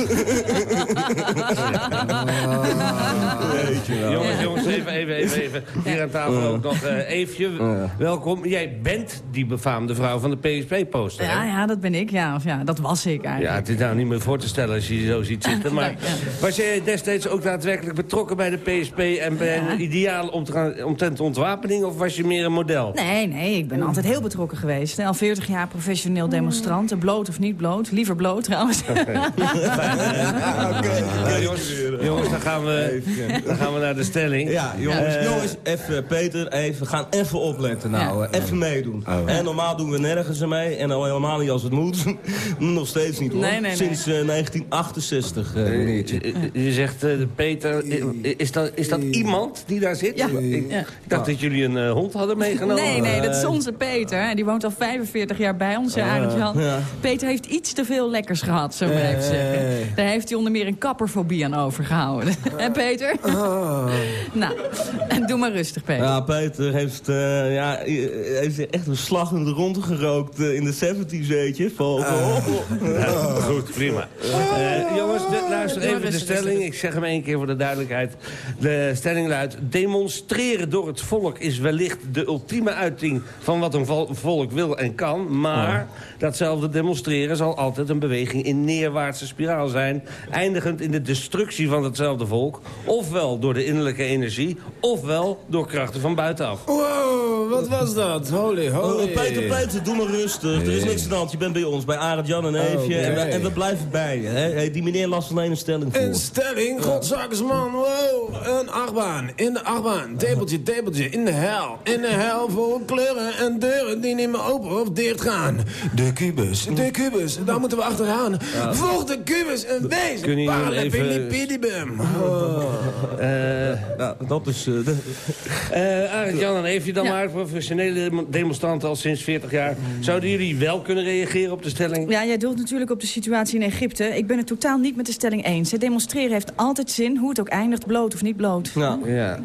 Jongens, jongens, even, even, even. even. Hier aan tafel ook nog uh, Eefje. Welkom. Jij bent die befaamde vrouw van de PSP-poster, Ja, ja, dat ben ik. Ja, of ja, dat was ik eigenlijk. Ja, het is nou niet meer voor te stellen als precies zo ziet zitten. (laughs) Maar was jij destijds ook daadwerkelijk betrokken bij de PSP... en bij een ideaal omtrent ontwapening? Of was je meer een model? Nee, nee, ik ben altijd heel betrokken geweest. Al 40 jaar professioneel demonstrant. Mm. Bloot of niet bloot. Liever bloot, trouwens. (laughs) jongens, dan gaan, we, dan gaan we naar de stelling. Ja, jongens, eh, jongens even, Peter, even, gaan even opletten nou. Eh, even meedoen. Oh, en eh, normaal doen we nergens ermee. mee. En al helemaal niet als het moet. (laughs) Nog steeds niet, hoor. Sinds 19 68, uh, eh, meneertje. Eh, eh, je zegt, Peter, is dat, is dat iemand die daar zit? Ja. Ik, dacht dat nou. jullie een hond hadden meegenomen. Nee, nee, dat is onze Peter. Die woont al 45 jaar bij ons, ah, Arend. Peter heeft iets te veel lekkers gehad, zo moet ik zeggen. Daar heeft hij onder meer een kapperfobie aan overgehouden. En Peter? Oh. nou, doe maar rustig, Peter. Ja, Peter heeft, ja, heeft echt een slag in de ronde gerookt in de 70s, weet je. Vol. Ah. Nou, goed, prima jongens, de, luister even de stelling. Ik zeg hem één keer voor de duidelijkheid. De stelling luidt... Demonstreren door het volk is wellicht de ultieme uiting... van wat een volk wil en kan. Maar datzelfde demonstreren zal altijd een beweging in neerwaartse spiraal zijn... eindigend in de destructie van hetzelfde volk... ofwel door de innerlijke energie, ofwel door krachten van buitenaf. Wow, wat was dat? Holy, holy. Oh, Peter, Peter, doe maar rustig. Er is niks aan de hand. Je bent bij ons, bij Arend, Jan en Eefje. En, we, en, we, blijven bij je. Hè? Die meneer las alleen een stelling voor. Een stelling? man. wow. Een achtbaan. In de achtbaan. Tepeltje, tepeltje. In de hel. In de hel voor kleuren en deuren die niet meer open of dicht gaan. De kubus. De kubus. Daar moeten we achteraan. Ja. Volg de kubus en wees. Kun je even... Oh. Uh, nou, dat is... Uh, uh, Arend Jan en Eefje dan ja. maar, professionele demonstranten al sinds 40 jaar. Zouden jullie wel kunnen reageren op de stelling? Ja, jij doelt natuurlijk op de situatie in Egypte. Ik ben het totaal niet met de stelling eens. Het demonstreren heeft altijd zin, hoe het ook eindigt, bloot of niet bloot. Nou, ja,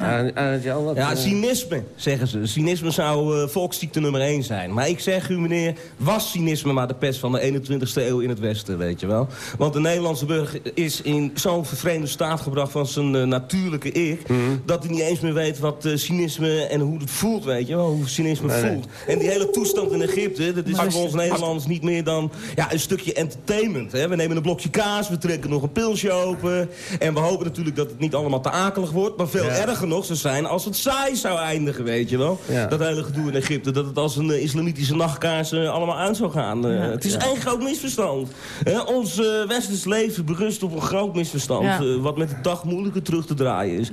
ja. Wat, ja cynisme, zeggen ze. Cynisme zou volksziekte nummer 1 zijn. Maar ik zeg u, meneer, was cynisme maar de pest van de 21ste eeuw in het Westen, weet je wel. Want de Nederlandse burger is in zo'n vervreemde staat gebracht van zijn uh, natuurlijke ik... Mm. dat hij niet eens meer weet wat uh, cynisme en hoe het voelt, weet je wel. Hoe cynisme nee, voelt. Nee. En die hele toestand in Egypte, dat is maar voor ons Nederlanders niet meer dan ja, een stukje entertainment. Hè. We nemen een blokje kaas, we trekken nog een pilsje open. En we hopen natuurlijk dat het niet allemaal te akelig wordt. Maar veel ja. erger nog zou zijn als het saai zou eindigen, weet je wel. Ja. Dat hele gedoe in Egypte, dat het als een uh, islamitische nachtkaars allemaal aan zou gaan. het is één groot misverstand. ons westers leven berust op een groot misverstand. wat met de dag moeilijker terug te draaien is.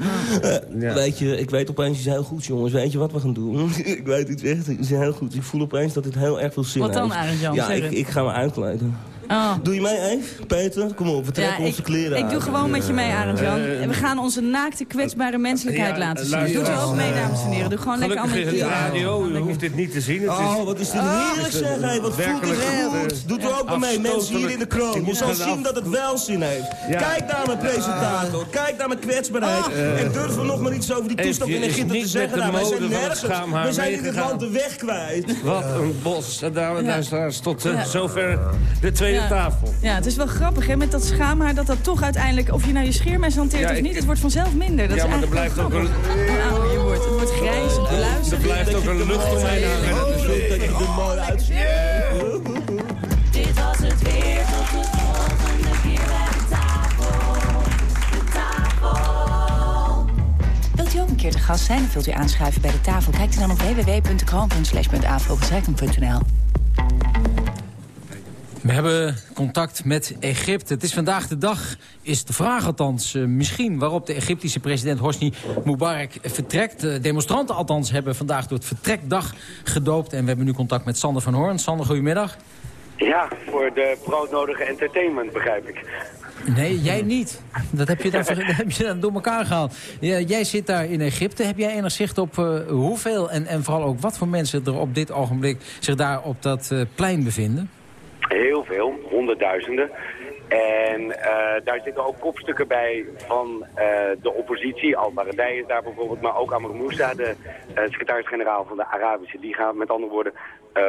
Weet je, ik weet opeens iets heel goeds, jongens. Weet je wat we gaan doen? (laughs) ik weet iets echt heel goed. Ik voel opeens dat dit heel erg veel zin heeft. Wat dan, Arend Jan? Ja, ik, ik, ga me uitkleden. Oh. Doe je mee, Eve? Peter? Kom op, we trekken ja, onze kleren Ik doe gewoon met je mee, Arend Jan. Uh, we gaan onze naakte, kwetsbare menselijkheid ja, laten zien. Doet u ook mee, dames en heren. Doe gewoon lekker allemaal met radio, u hoeft dit niet te zien. Het oh, wat is dit oh. heerlijk zeg, hey, wat voelt dit goed. Doet u ook maar mee, mensen hier in de kroon. Je zal zien dat het wel zin heeft. Kijk naar mijn presentator, kijk naar mijn kwetsbaarheid. En durven we nog maar iets over die toestand in Egypte te zeggen. Nou, wij zijn nergens, we zijn in dit land de weg kwijt. Wat een bos. Daar tot zover de tweede tafel. Ja, het is wel grappig hè, met dat schaamhaar dat dat toch uiteindelijk... of je nou je scheermes hanteert ja, of niet, het wordt vanzelf minder. Dat ja, maar er blijft ook een... Je wordt. Het wordt grijs, het bluizig. Er blijft ook een lucht omheen hangen. Dat is dat je er mooi uitziet. Dit was het weer, tot de volgende keer bij de tafel. De tafel. Wilt u ook een keer te gast zijn of wilt u aanschuiven bij de tafel? Kijk dan op www.kroon.nl. We hebben contact met Egypte. Het is vandaag de dag, is de vraag althans uh, misschien... waarop de Egyptische president Hosni Mubarak vertrekt. De demonstranten althans hebben vandaag door het vertrekdag gedoopt. En we hebben nu contact met Sander van Hoorn. Sander, goedemiddag. Ja, voor de broodnodige entertainment, begrijp ik. Nee, jij niet. Dat heb je dan, (laughs) (laughs) heb je dan door elkaar gehaald. Ja, jij zit daar in Egypte. Heb jij enig zicht op uh, hoeveel en, en vooral ook wat voor mensen er op dit ogenblik zich daar op dat uh, plein bevinden? Heel veel, honderdduizenden. En eh, daar zitten ook kopstukken bij van uh, de oppositie. Al-Baradei is daar bijvoorbeeld, maar ook Amr Moussa, de uh, secretaris-generaal van de Arabische Liga. Met andere woorden,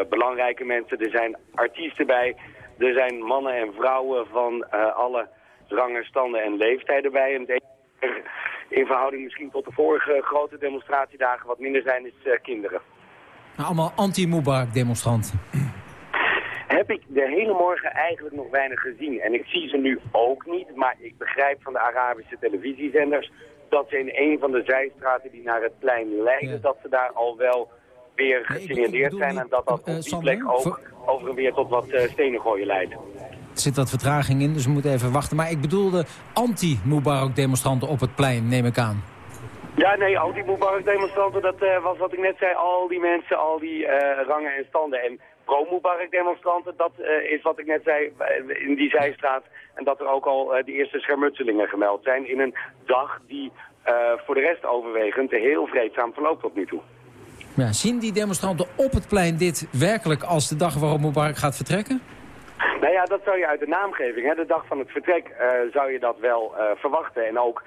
belangrijke mensen. Er zijn artiesten bij. Er zijn mannen en vrouwen van alle rangen, standen en leeftijden bij. En in verhouding misschien tot de vorige grote demonstratiedagen wat minder zijn, is kinderen. Nou, allemaal anti-Mubarak demonstranten heb ik de hele morgen eigenlijk nog weinig gezien. En ik zie ze nu ook niet, maar ik begrijp van de Arabische televisiezenders... dat ze in een van de zijstraten die naar het plein leiden... dat ze daar al wel weer gesignaleerd zijn... en dat dat uh, op die plek ook over en weer tot wat uh, stenen gooien leidt. Er zit wat vertraging in, dus we moeten even wachten. Maar ik bedoelde anti-Mubarak-demonstranten op het plein, neem ik aan. Ja, nee, anti-Mubarak-demonstranten, dat uh, was wat ik net zei. Al die mensen, al die rangen en standen. En pro-Mubarak-demonstranten. Dat uh, is wat ik net zei uh, in die zijstraat. En dat er ook al uh, de eerste schermutselingen gemeld zijn in een dag die voor de rest overwegend heel vreedzaam verloopt tot nu toe. Ja, zien die demonstranten op het plein dit werkelijk als de dag waarop Mubarak gaat vertrekken? Nou ja, dat zou je uit de naamgeving, hè, de dag van het vertrek, zou je dat wel verwachten. En ook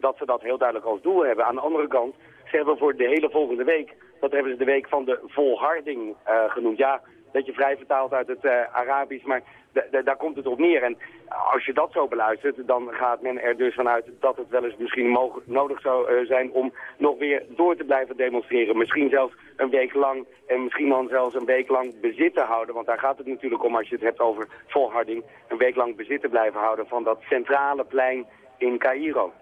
dat ze dat heel duidelijk als doel hebben. Aan de andere kant, ze hebben voor de hele volgende week dat hebben ze de week van de volharding uh, genoemd. Ja, dat je vrij vertaald uit het uh, Arabisch, maar daar komt het op neer. En als je dat zo beluistert, dan gaat men er dus vanuit dat het wel eens misschien nodig zou uh, zijn om nog weer door te blijven demonstreren. Misschien zelfs een week lang en misschien dan zelfs een week lang bezit te houden. Want daar gaat het natuurlijk om als je het hebt over volharding. Een week lang bezit te blijven houden van dat centrale plein in Cairo.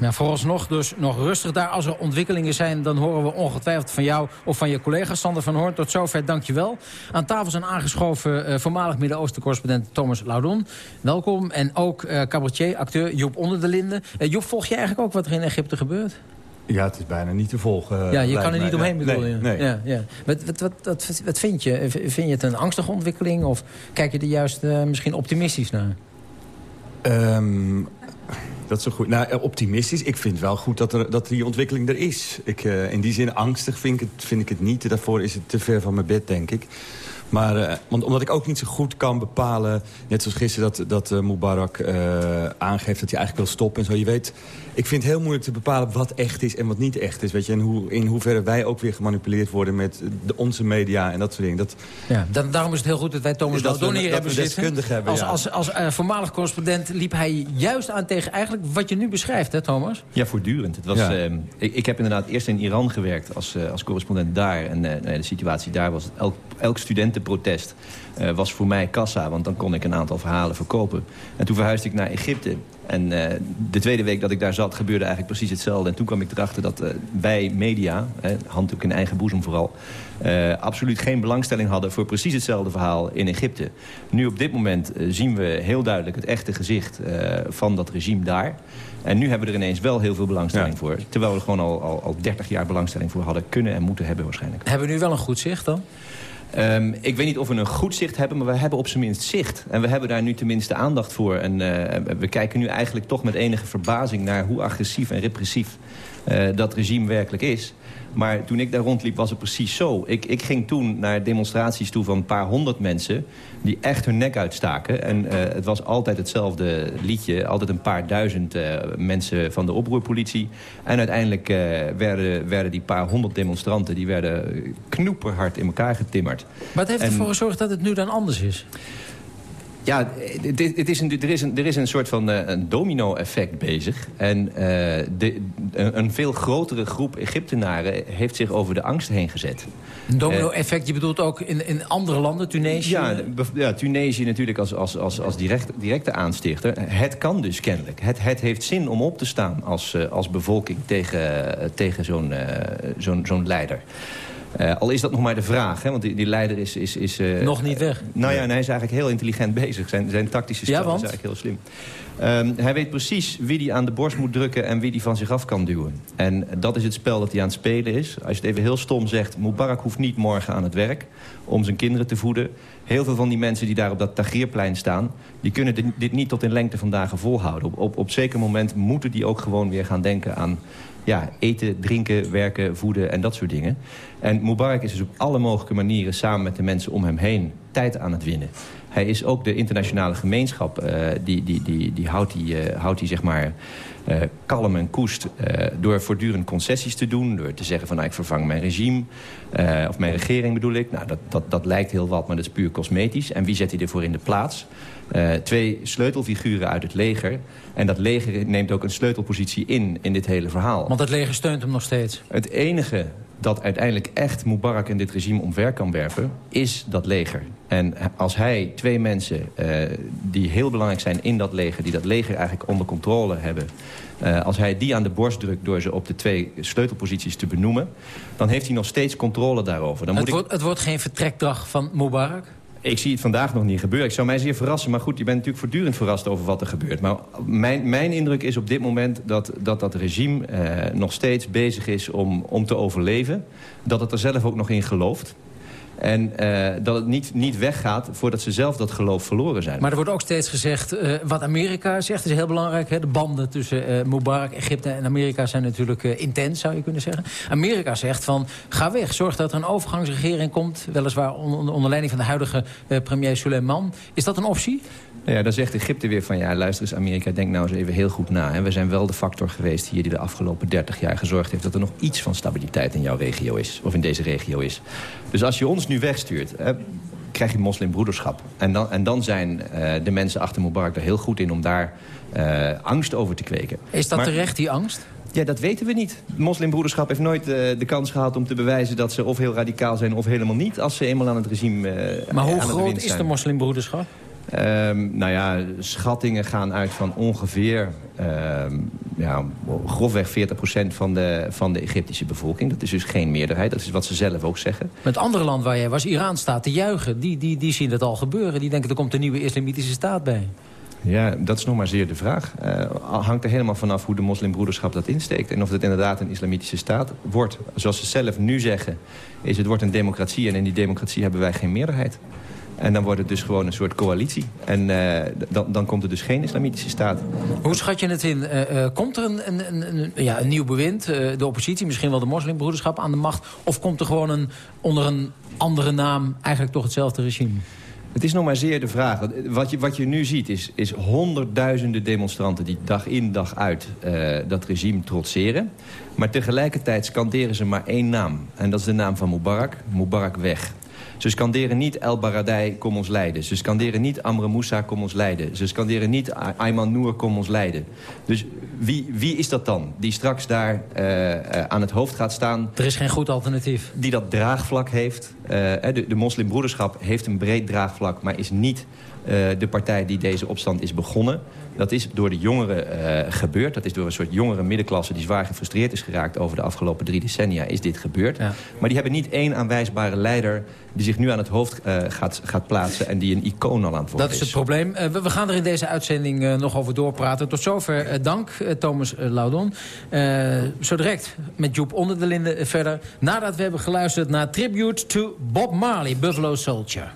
Ja, vooralsnog dus nog rustig daar. Als er ontwikkelingen zijn, dan horen we ongetwijfeld van jou of van je collega Sander van Hoorn. Tot zover, dank je wel. Aan tafel zijn aangeschoven uh, voormalig Midden-Oosten-correspondent Thomas Laudon. Welkom. En ook uh, cabaretier, acteur Joep Onder de Linden. Uh, Joep, volg je eigenlijk ook wat er in Egypte gebeurt? Ja, het is bijna niet te volgen. Ja, je kan er niet omheen, bedoel je? Nee. Ja, ja. Wat, wat, wat, wat, wat vind je? Vind je het een angstige ontwikkeling? Of kijk je er juist misschien optimistisch naar? Um, dat is goed. Nou, optimistisch. Ik vind wel goed dat, er, dat die ontwikkeling er is. Ik, uh, in die zin angstig vind ik, het, vind ik het niet. Daarvoor is het te ver van mijn bed, denk ik. Maar uh, want, omdat ik ook niet zo goed kan bepalen... net zoals gisteren dat, dat uh, Mubarak aangeeft dat hij eigenlijk wil stoppen en zo. Je weet, ik vind het heel moeilijk te bepalen wat echt is en wat niet echt is. Weet je? En hoe, in hoeverre wij ook weer gemanipuleerd worden met de, onze media en dat soort dingen. Dat, ja, dan, daarom is het heel goed dat wij Thomas hier hebben zitten. Hebben, als, ja. als, als, als voormalig correspondent liep hij juist aan tegen eigenlijk wat je nu beschrijft, hè Thomas? Ja, voortdurend. Het was, ja. uh, ik, ik, heb inderdaad eerst in Iran gewerkt als, uh, als correspondent daar. En uh, de situatie daar was elk, elk studentenprotest uh, was voor mij kassa. Want dan kon ik een aantal verhalen verkopen. En toen verhuisde ik naar Egypte. En uh, de tweede week dat ik daar zat gebeurde eigenlijk precies hetzelfde. En toen kwam ik erachter dat uh, wij media, uh, handdoek in eigen boezem vooral... absoluut geen belangstelling hadden voor precies hetzelfde verhaal in Egypte. Nu op dit moment zien we heel duidelijk het echte gezicht van dat regime daar. En nu hebben we er ineens wel heel veel belangstelling ja. voor. Terwijl we gewoon al, al, al 30 jaar belangstelling voor hadden kunnen en moeten hebben waarschijnlijk. Hebben we nu wel een goed zicht dan? Um, ik weet niet of we een goed zicht hebben, maar we hebben op zijn minst zicht. En we hebben daar nu tenminste aandacht voor. En uh, we kijken nu eigenlijk toch met enige verbazing naar hoe agressief en repressief uh, dat regime werkelijk is. Maar toen ik daar rondliep was het precies zo. Ik, ik ging toen naar demonstraties toe van een paar honderd mensen... die echt hun nek uitstaken. En uh, het was altijd hetzelfde liedje. Altijd een paar duizend uh, mensen van de oproerpolitie. En uiteindelijk uh, werden, werden die paar honderd demonstranten... die werden knoeperhard in elkaar getimmerd. Wat heeft ervoor gezorgd dat het nu dan anders is? Ja, het, het is een, er, is een, er is een soort van uh, een domino-effect bezig. En uh, de, een, veel grotere groep Egyptenaren heeft zich over de angst heen gezet. Een domino-effect, je bedoelt ook in, in andere landen, Tunesië? Ja, ja Tunesië natuurlijk als, als, als, als direct, directe aanstichter. Het kan dus kennelijk. Het, het heeft zin om op te staan als, uh, als bevolking tegen, tegen zo'n zo'n zo'n leider. Uh, al is dat nog maar de vraag, hè? want die, die leider is... is, is uh, nog niet weg. Uh, nou ja, en hij is eigenlijk heel intelligent bezig. Zijn, zijn tactische spel ja, want? is eigenlijk heel slim. Um, hij weet precies wie hij aan de borst moet drukken en wie hij van zich af kan duwen. En dat is het spel dat hij aan het spelen is. Als je het even heel stom zegt, Mubarak hoeft niet morgen aan het werk om zijn kinderen te voeden. Heel veel van die mensen die daar op dat Tahrirplein staan... die kunnen dit, dit niet tot in lengte van dagen volhouden. Op, op, op zeker moment moeten die ook gewoon weer gaan denken aan ja, eten, drinken, werken, voeden en dat soort dingen. En Mubarak is dus op alle mogelijke manieren samen met de mensen om hem heen tijd aan het winnen. Hij is ook de internationale gemeenschap, uh, die, die, die, die houdt die, uh, houdt die zeg maar uh, kalm en koest... door voortdurend concessies te doen. Door te zeggen van nou, ik vervang mijn regime. of mijn regering bedoel ik. Nou, dat, dat, dat lijkt heel wat, maar dat is puur cosmetisch. En wie zet hij ervoor in de plaats? Twee sleutelfiguren uit het leger. En dat leger neemt ook een sleutelpositie in, in dit hele verhaal. Want het leger steunt hem nog steeds? Het enige dat uiteindelijk echt Mubarak en dit regime omver kan werpen... is dat leger. En als hij twee mensen uh, die heel belangrijk zijn in dat leger... die dat leger eigenlijk onder controle hebben... Uh, als hij die aan de borst drukt door ze op de twee sleutelposities te benoemen... dan heeft hij nog steeds controle daarover. Dan het, moet wordt, ik... het wordt geen vertrekdag van Mubarak? Ik zie het vandaag nog niet gebeuren. Ik zou mij zeer verrassen. Maar goed, je bent natuurlijk voortdurend verrast over wat er gebeurt. Maar mijn, mijn indruk is op dit moment dat dat, dat regime eh, nog steeds bezig is om, om te overleven. Dat het er zelf ook nog in gelooft. En uh, dat het niet, niet weggaat voordat ze zelf dat geloof verloren zijn. Maar er wordt ook steeds gezegd, uh, wat Amerika zegt is heel belangrijk. Hè? De banden tussen uh, Mubarak, Egypte en Amerika zijn natuurlijk intens, zou je kunnen zeggen. Amerika zegt van, ga weg, zorg dat er een overgangsregering komt. Weliswaar onder, onder leiding van de huidige premier Suleiman. Is dat een optie? Nou ja, dan zegt Egypte weer van ja, luister eens Amerika, denk nou eens even heel goed na. Hè. We zijn wel de factor geweest hier die de afgelopen 30 jaar gezorgd heeft... dat er nog iets van stabiliteit in jouw regio is, of in deze regio is. Dus als je ons nu wegstuurt, hè, krijg je moslimbroederschap. En dan, en dan zijn uh, de mensen achter Mubarak er heel goed in om daar uh, angst over te kweken. Is dat maar, terecht, die angst? Ja, dat weten we niet. De moslimbroederschap heeft nooit uh, de kans gehad om te bewijzen... dat ze of heel radicaal zijn of helemaal niet... als ze eenmaal aan het regime uh, Maar hoe groot is de moslimbroederschap? Um, nou ja, schattingen gaan uit van ongeveer um, ja, grofweg 40% van de, van de Egyptische bevolking. Dat is dus geen meerderheid, dat is wat ze zelf ook zeggen. Met andere land waar jij was, Iran staat te juichen. Die, die, die zien het al gebeuren. Die denken er komt een nieuwe islamitische staat bij. Ja, dat is nog maar zeer de vraag. Uh, hangt er helemaal vanaf hoe de moslimbroederschap dat insteekt. En of het inderdaad een islamitische staat wordt. Zoals ze zelf nu zeggen, is het wordt een democratie. En in die democratie hebben wij geen meerderheid. En dan wordt het dus gewoon een soort coalitie. En uh, dan, dan komt er dus geen islamitische staat. Hoe schat je het in? Uh, uh, komt er een, een, een, ja, een nieuw bewind? de oppositie, misschien wel de moslimbroederschap aan de macht? Of komt er gewoon een, onder een andere naam eigenlijk toch hetzelfde regime? Het is nog maar zeer de vraag. Wat je, wat je nu ziet is, is honderdduizenden demonstranten... die dag in dag uit dat regime trotseren. Maar tegelijkertijd scanderen ze maar één naam. En dat is de naam van Mubarak. Mubarak weg. Ze scanderen niet El Baradei, kom ons leiden. Ze scanderen niet Amre Moussa, kom ons leiden. Ze scanderen niet Ayman Noor, kom ons leiden. Dus wie, wie is dat dan die straks daar uh, uh, aan het hoofd gaat staan? Er is geen goed alternatief. Die dat draagvlak heeft. Uh, de, de moslimbroederschap heeft een breed draagvlak... maar is niet de partij die deze opstand is begonnen. Dat is door de jongeren uh, gebeurd. Dat is door een soort jongere middenklasse die zwaar gefrustreerd is geraakt... over de afgelopen drie decennia is dit gebeurd. Ja. Maar die hebben niet één aanwijsbare leider... die zich nu aan het hoofd uh, gaat, gaat plaatsen en die een icoon al aan het worden Dat is het probleem. Uh, we, we, gaan er in deze uitzending nog over doorpraten. Tot zover dank, Thomas Laudon. zo direct met Joep onder de linden verder. Nadat we hebben geluisterd naar Tribute to Bob Marley, Buffalo Soldier.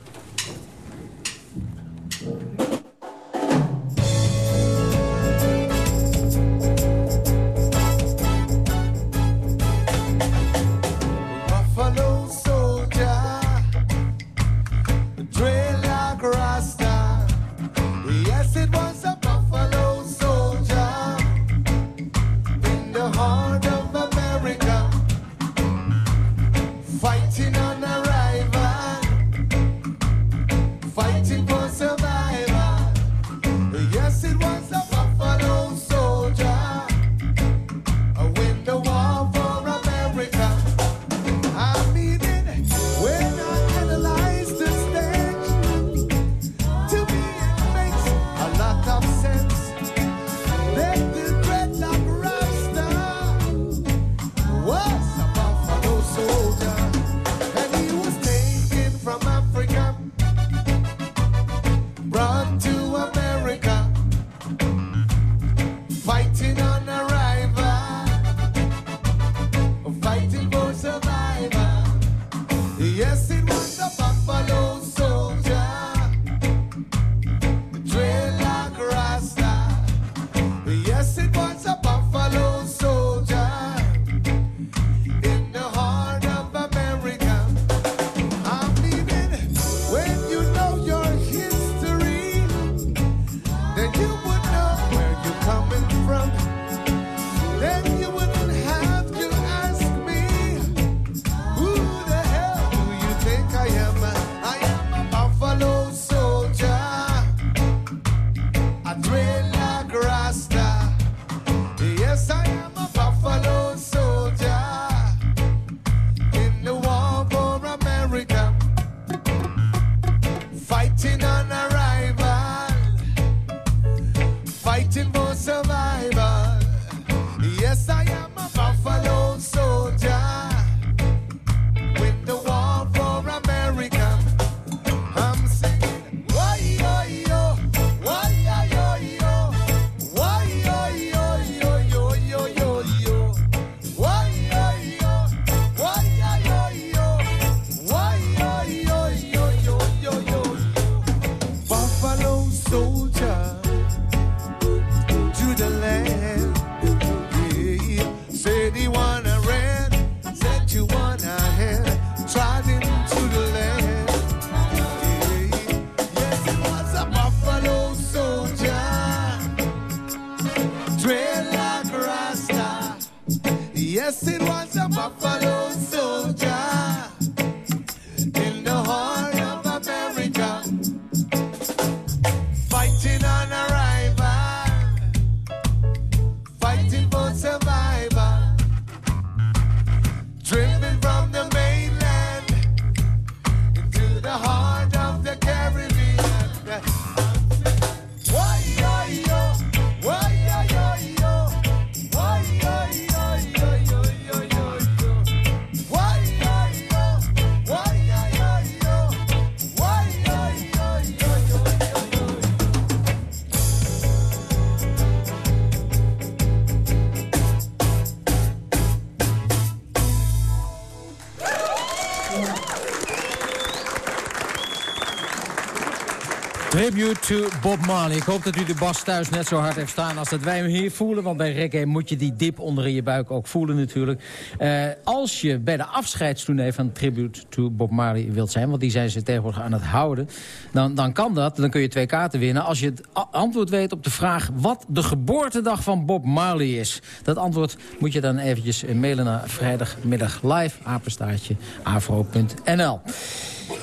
To Bob Marley. Ik hoop dat u de bas thuis net zo hard heeft staan als dat wij hem hier voelen. Want bij reggae moet je die dip onder in je buik ook voelen natuurlijk. Uh, als je bij de afscheidstournee van Tribute to Bob Marley wilt zijn... want die zijn ze tegenwoordig aan het houden... dan, dan kan dat, dan kun je twee kaarten winnen... als je het antwoord weet op de vraag wat de geboortedag van Bob Marley is. Dat antwoord moet je dan eventjes mailen naar vrijdagmiddag live... apenstaartje afro.nl.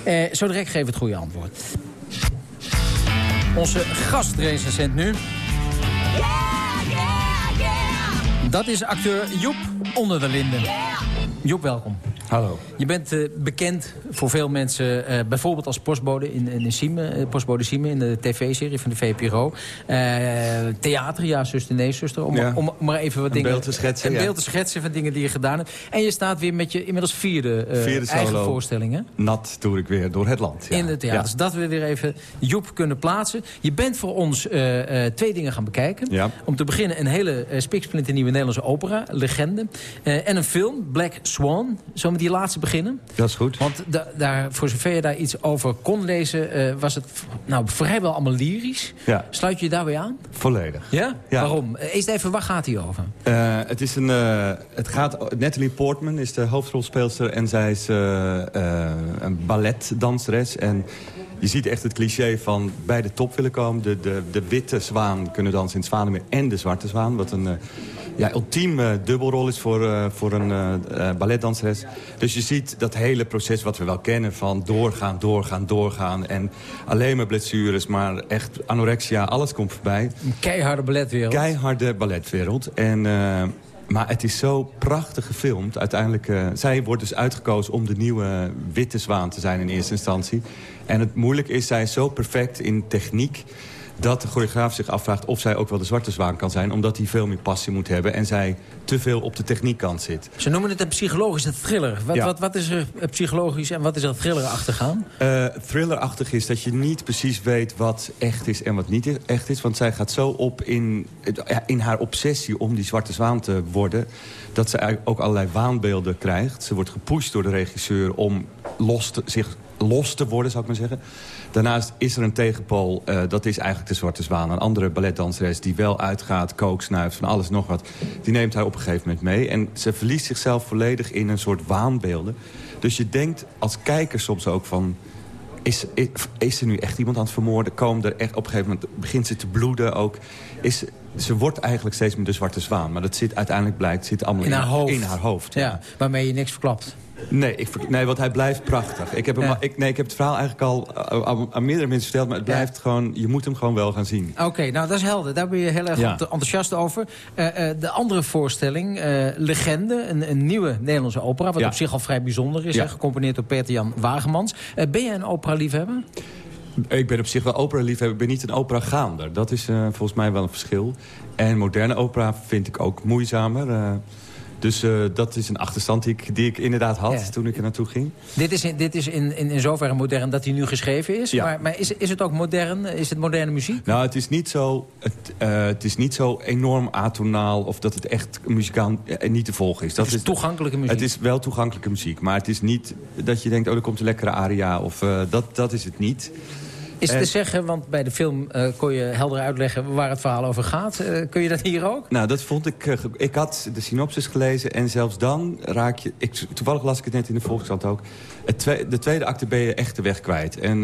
Uh, zo direct geef het goede antwoord. Onze gastrecensent nu. Dat is acteur Joep Onder de Linden. Joep, welkom. Hallo. Je bent uh, bekend voor veel mensen, uh, bijvoorbeeld als postbode in, in Siemen, uh, postbode Siemen in de tv-serie van de VPRO. theater, ja, zuster, nee, zuster. Om, ja. om, om, maar even wat een dingen... beeld te schetsen. Een ja. beeld te schetsen van dingen die je gedaan hebt. En je staat weer met je inmiddels vierde, vierde eigen voorstellingen. Nat doe ik weer door het land. Ja. In het theater. Dus dat we weer even Joep kunnen plaatsen. Je bent voor ons twee dingen gaan bekijken. Om te beginnen een hele uh, nieuwe Nederlandse opera, Legende. en een film, Black Swan. We die laatste beginnen? Dat is goed. Want da daar, voor zover je daar iets over kon lezen... Uh, was het nou, vrijwel allemaal lyrisch. Ja. Sluit je je daarbij aan? Volledig. Ja? ja. Waarom? Eerst even, waar gaat hij over? Uh, het, is een, uh, het gaat... Natalie Portman is de hoofdrolspeelster... en zij is een balletdanseres. En je ziet echt het cliché van bij de top willen komen. De, de, de witte zwaan kunnen dansen in het en de zwarte zwaan. Wat een ja, ultiem uh, dubbelrol is voor, uh, voor een uh, balletdanseres. Dus je ziet dat hele proces wat we wel kennen van doorgaan, doorgaan, doorgaan. En alleen maar blessures, maar echt anorexia, alles komt voorbij. Een keiharde balletwereld. Keiharde balletwereld. En... Maar het is zo prachtig gefilmd. Uiteindelijk, uh, zij wordt dus uitgekozen om de nieuwe witte zwaan te zijn in eerste instantie. En het moeilijke is, zij is zo perfect in techniek dat de choreograaf zich afvraagt of zij ook wel de zwarte zwaan kan zijn. Omdat hij veel meer passie moet hebben en zij te veel op de techniekkant zit. Ze noemen het een psychologische thriller. Wat, Ja. wat, wat is er psychologisch en wat is er thrillerachtig aan? Uh, thrillerachtig is dat je niet precies weet wat echt is en wat niet echt is. Want zij gaat zo op in, in haar obsessie om die zwarte zwaan te worden... dat ze ook allerlei waanbeelden krijgt. Ze wordt gepusht door de regisseur om los te, zich los te worden, zou ik maar zeggen. Daarnaast is er een tegenpool, uh, dat is eigenlijk de Zwarte Zwaan. Een andere balletdanseres die wel uitgaat, kook, snuift, van alles nog wat. Die neemt haar op een gegeven moment mee. En ze verliest zichzelf volledig in een soort waanbeelden. Dus je denkt als kijker soms ook van... Is, is, is er nu echt iemand aan het vermoorden? Komen er echt, op een gegeven moment begint ze te bloeden ook. Is, ze wordt eigenlijk steeds meer de Zwarte Zwaan. Maar dat zit uiteindelijk blijkt, zit allemaal In haar hoofd. In haar hoofd Ja, waarmee je niks verklapt. Nee, ik, nee, want hij blijft prachtig. Ik heb, hem, Ja. ik, nee, ik heb het verhaal eigenlijk al uh, aan, meerdere mensen verteld... maar het blijft gewoon, je moet hem gewoon wel gaan zien. Oké, nou dat is helder. Daar ben je heel erg Ja. enthousiast over. Eh, eh, de andere voorstelling, eh, Legende, een, een nieuwe Nederlandse opera... wat op zich al vrij bijzonder is, hè, gecomponeerd door Peter-Jan Wagemans. Eh, ben jij een opera-liefhebber? Ik ben op zich wel opera-liefhebber, ik ben niet een opera-gaander. Dat is eh, volgens mij wel een verschil. En moderne opera vind ik ook moeizamer. Dus eh, dat is een achterstand die ik, die ik inderdaad had Ja. toen ik er naartoe ging. Dit is, in, dit is in, in, in zoverre modern dat hij nu geschreven is. Ja. Maar, maar is, is het ook modern? Is het moderne muziek? Nou, het is niet zo, het, eh, het is niet zo enorm atonaal... of dat het echt muzikaal eh, niet te volgen is. Dat Het is toegankelijke muziek. Het is wel toegankelijke muziek. Maar het is niet dat je denkt, oh, er komt een lekkere aria. Of, dat, dat is het niet. Is En- te zeggen, want bij de film eh, kon je helder uitleggen waar het verhaal over gaat. Eh, kun je dat hier ook? Nou, dat vond ik... eh, ik had de synopsis gelezen en zelfs dan raak je... Ik, toevallig las ik het net in de Volkskrant ook. Het twe- de tweede acte ben je echt de weg kwijt. En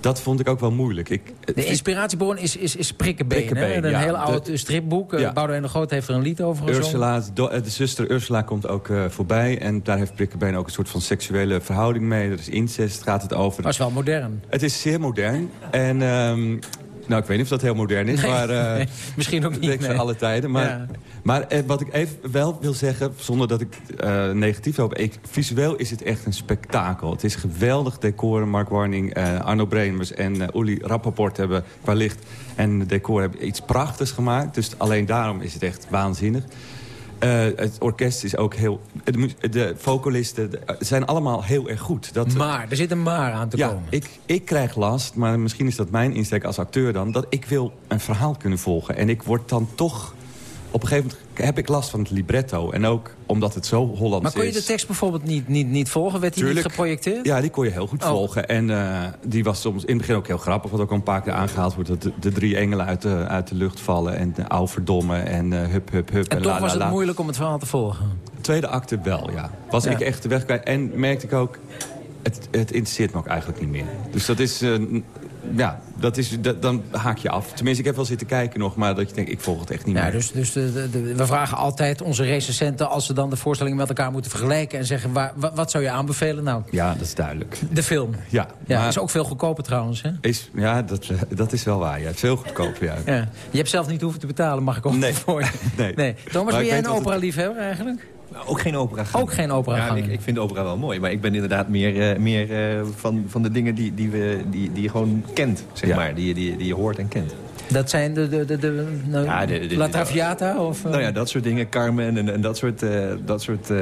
dat vond ik ook wel moeilijk. Ik, De inspiratiebron is, is, is hè? Prikkebeen, Een ja. heel De- oud stripboek. Eh, Ja. Boudewijn de Groot heeft er een lied over gezongen. Ursula, de, eh, zuster Ursula komt ook eh, voorbij. En daar heeft Prikkebeen ook een soort van seksuele verhouding mee. Er is incest, gaat het over. Maar is wel modern. Het is zeer modern. En ehm, nou, ik weet niet of dat heel modern is. Nee, maar, eh, (laughs) nee, misschien ook dat niet, nee. alle tijden. Maar, Ja. Maar eh, wat ik even wel wil zeggen, zonder dat ik eh, negatief hoop... Ik, visueel is het echt een spektakel. Het is geweldig decor. Mark Warning, eh, Arno Bremers en eh Uli Rappaport hebben qua licht en decor hebben iets prachtigs gemaakt. Dus alleen daarom is het echt waanzinnig. Het orkest is ook heel... De, vocalisten de- zijn allemaal heel erg goed. Dat, Maar, er zit een maar aan te ja, komen. ik, ik krijg last, maar misschien is dat mijn insteek als acteur dan... dat ik wil een verhaal kunnen volgen. En ik word dan toch op een gegeven moment heb ik last van het libretto. En ook omdat het zo Hollands is. Maar kon je de tekst bijvoorbeeld niet, niet, niet volgen? Werd die niet geprojecteerd? Ja, die kon je heel goed Oh. volgen. En eh, die was soms in het begin ook heel grappig. Wat ook al een paar keer aangehaald wordt. Dat de, de drie engelen uit de, uit de lucht vallen. En au verdomme. En uh, hup, hup, hup. En, en toch la, was la, het moeilijk om het verhaal te volgen? Tweede acte wel, ja. Was Ja. ik echt de weg kwijt. En merkte ik ook... Het, het interesseert me ook eigenlijk niet meer. Dus dat is... eh, ja, dat is, dat, dan haak je af. Tenminste, ik heb wel zitten kijken nog, maar dat je denkt, ik volg het echt niet Ja, meer. dus dus de, de- de- we vragen altijd onze recensenten... als ze dan de voorstellingen met elkaar moeten vergelijken... en zeggen, waar, wa- wat zou je aanbevelen? Nou, Ja, dat is duidelijk. de film. Ja, Ja, maar is ook veel goedkoper trouwens, hè? is, ja dat, dat is wel waar. Ja. Het is veel goedkoper, ja. Ja. Je hebt zelf niet hoeven te betalen, mag ik ook Nee. voor je. (laughs) Nee. nee. Thomas, ben jij een opera-liefhebber eigenlijk? Nou, ook geen opera Ook geen opera Ja, ik, ik vind opera wel mooi. Maar ik ben inderdaad meer, eh, meer eh, van, van de dingen die, die, we, die, die je gewoon kent, zeg Ja. maar. Die, je- die, je- die je hoort en kent. Dat zijn de, de, de, de, nou, Ja, de- de- La Traviata? Of, eh? Nou ja, dat soort dingen. Carmen en, en dat soort, eh, dat soort eh,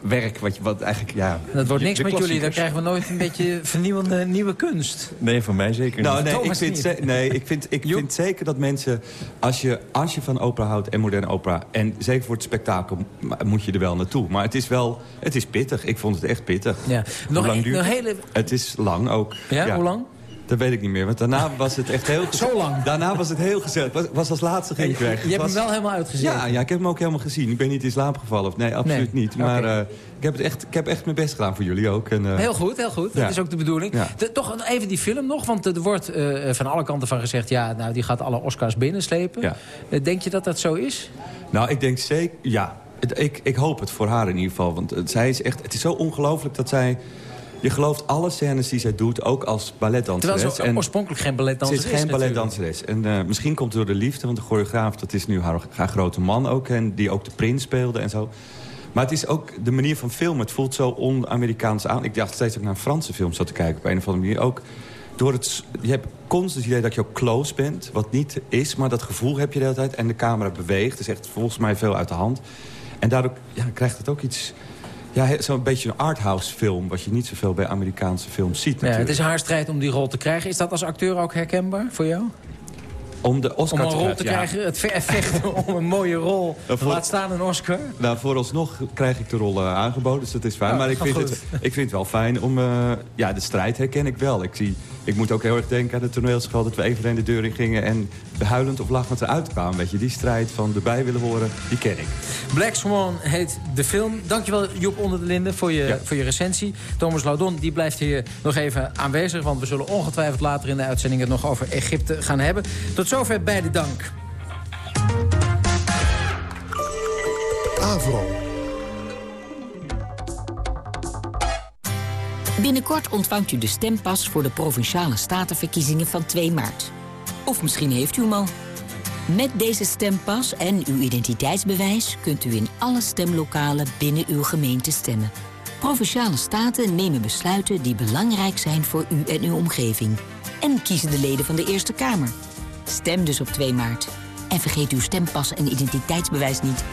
werk. Wat, je, wat eigenlijk, ja... dat wordt niks met jullie, dan krijgen we nooit een beetje (laughs) vernieuwende nieuwe kunst. Nee, voor mij zeker Nou, niet. nee, ik vind, niet. ze- nee, ik vind, ik (laughs) vind zeker dat mensen... Als je, als je van opera houdt en moderne opera... en zeker voor het spektakel moet je er wel naartoe. Maar het is wel... Het is pittig. Ik vond het echt pittig. Ja. Nog Hoe lang een- duurt hele- Het is lang ook. Ja, hoe lang? Dat weet ik niet meer. Want daarna was het echt heel. Zo lang? Daarna was het heel gezellig. Was, was als laatste ging ik weg. Je hebt Was- hem wel helemaal uitgezet. Ja, ja, ik heb hem ook helemaal gezien. Ik ben niet in slaap gevallen. Of, nee, absoluut Nee. niet. Maar eh, ik, heb het echt, ik heb echt mijn best gedaan voor jullie ook. En, eh, Heel goed, heel goed. Dat is ook de bedoeling. Ja. De- toch even die film nog, want er wordt eh, van alle kanten van gezegd... ja, nou, die gaat alle Oscars binnenslepen. Ja. Denk je dat dat zo is? Nou, ik denk zeker... Ja, ik, ik hoop het voor haar in ieder geval. Want zij is echt, het is zo ongelooflijk dat zij... Je gelooft alle scènes die zij doet, ook als balletdanseres. Terwijl ze En oorspronkelijk geen ze balletdanser is geen balletdanseres. En eh, misschien komt het door de liefde, want de choreograaf... dat is nu haar, haar grote man ook, en die ook de prins speelde en zo. Maar het is ook de manier van filmen. Het voelt zo on-Amerikaans aan. Ik dacht steeds ook naar een Franse film zat te kijken op een of andere manier. Ook door het, je hebt constant het idee dat je ook close bent. Wat niet is, maar dat gevoel heb je de hele tijd. En de camera beweegt. Het is echt volgens mij veel uit de hand. En daardoor ja, krijgt het ook iets... Ja, zo'n beetje een arthouse film... wat je niet zoveel bij Amerikaanse films ziet Ja, natuurlijk. het is haar strijd om die rol te krijgen. Is dat als acteur ook herkenbaar voor jou? Om de Oscar Om een rol krijgen, te ja. krijgen, het ve- vechten (laughs) om een mooie rol. voor- Laat staan een Oscar. Nou, vooralsnog krijg ik de rol eh, aangeboden, dus dat is fijn. Oh, maar ik vind, goed. het, ik vind het wel fijn om... eh, ja, de strijd herken ik wel. Ik, zie, ik moet ook heel erg denken aan de toneelschool... dat we even in de deur in gingen en huilend of lachend eruit kwamen. Weet je, die strijd van erbij willen horen, die ken ik. Black Swan heet de film. Dankjewel Joep Onder de Linden voor je, voor je recensie. Thomas Laudon die blijft hier nog even aanwezig... want we zullen ongetwijfeld later in de uitzending... het nog over Egypte gaan hebben. Tot zover bij de dank. Avro. Binnenkort ontvangt u de stempas voor de Provinciale Statenverkiezingen van 2 maart. Of misschien heeft u hem al. Met deze stempas en uw identiteitsbewijs kunt u in alle stemlokalen binnen uw gemeente stemmen. Provinciale staten nemen besluiten die belangrijk zijn voor u en uw omgeving. En kiezen de leden van de Eerste Kamer. Stem dus op 2 maart. En vergeet uw stempas en identiteitsbewijs niet.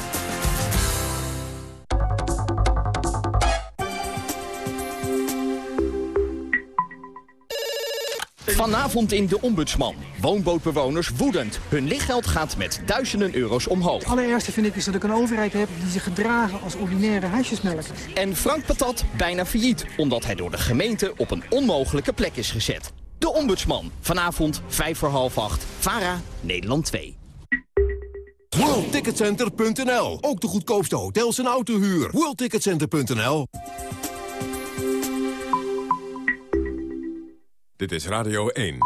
Vanavond in De Ombudsman. Woonbootbewoners woedend. Hun lichtgeld gaat met duizenden euro's omhoog. Het allerergste vind ik is dat ik een overheid heb die zich gedragen als ordinaire huisjesmelkers. En Frank Patat bijna failliet, omdat hij door de gemeente op een onmogelijke plek is gezet. De Ombudsman. Vanavond, vijf voor half acht. VARA, Nederland 2. WorldTicketCenter.nl. Ook de goedkoopste hotels en autohuur. WorldTicketCenter.nl. Dit is Radio 1.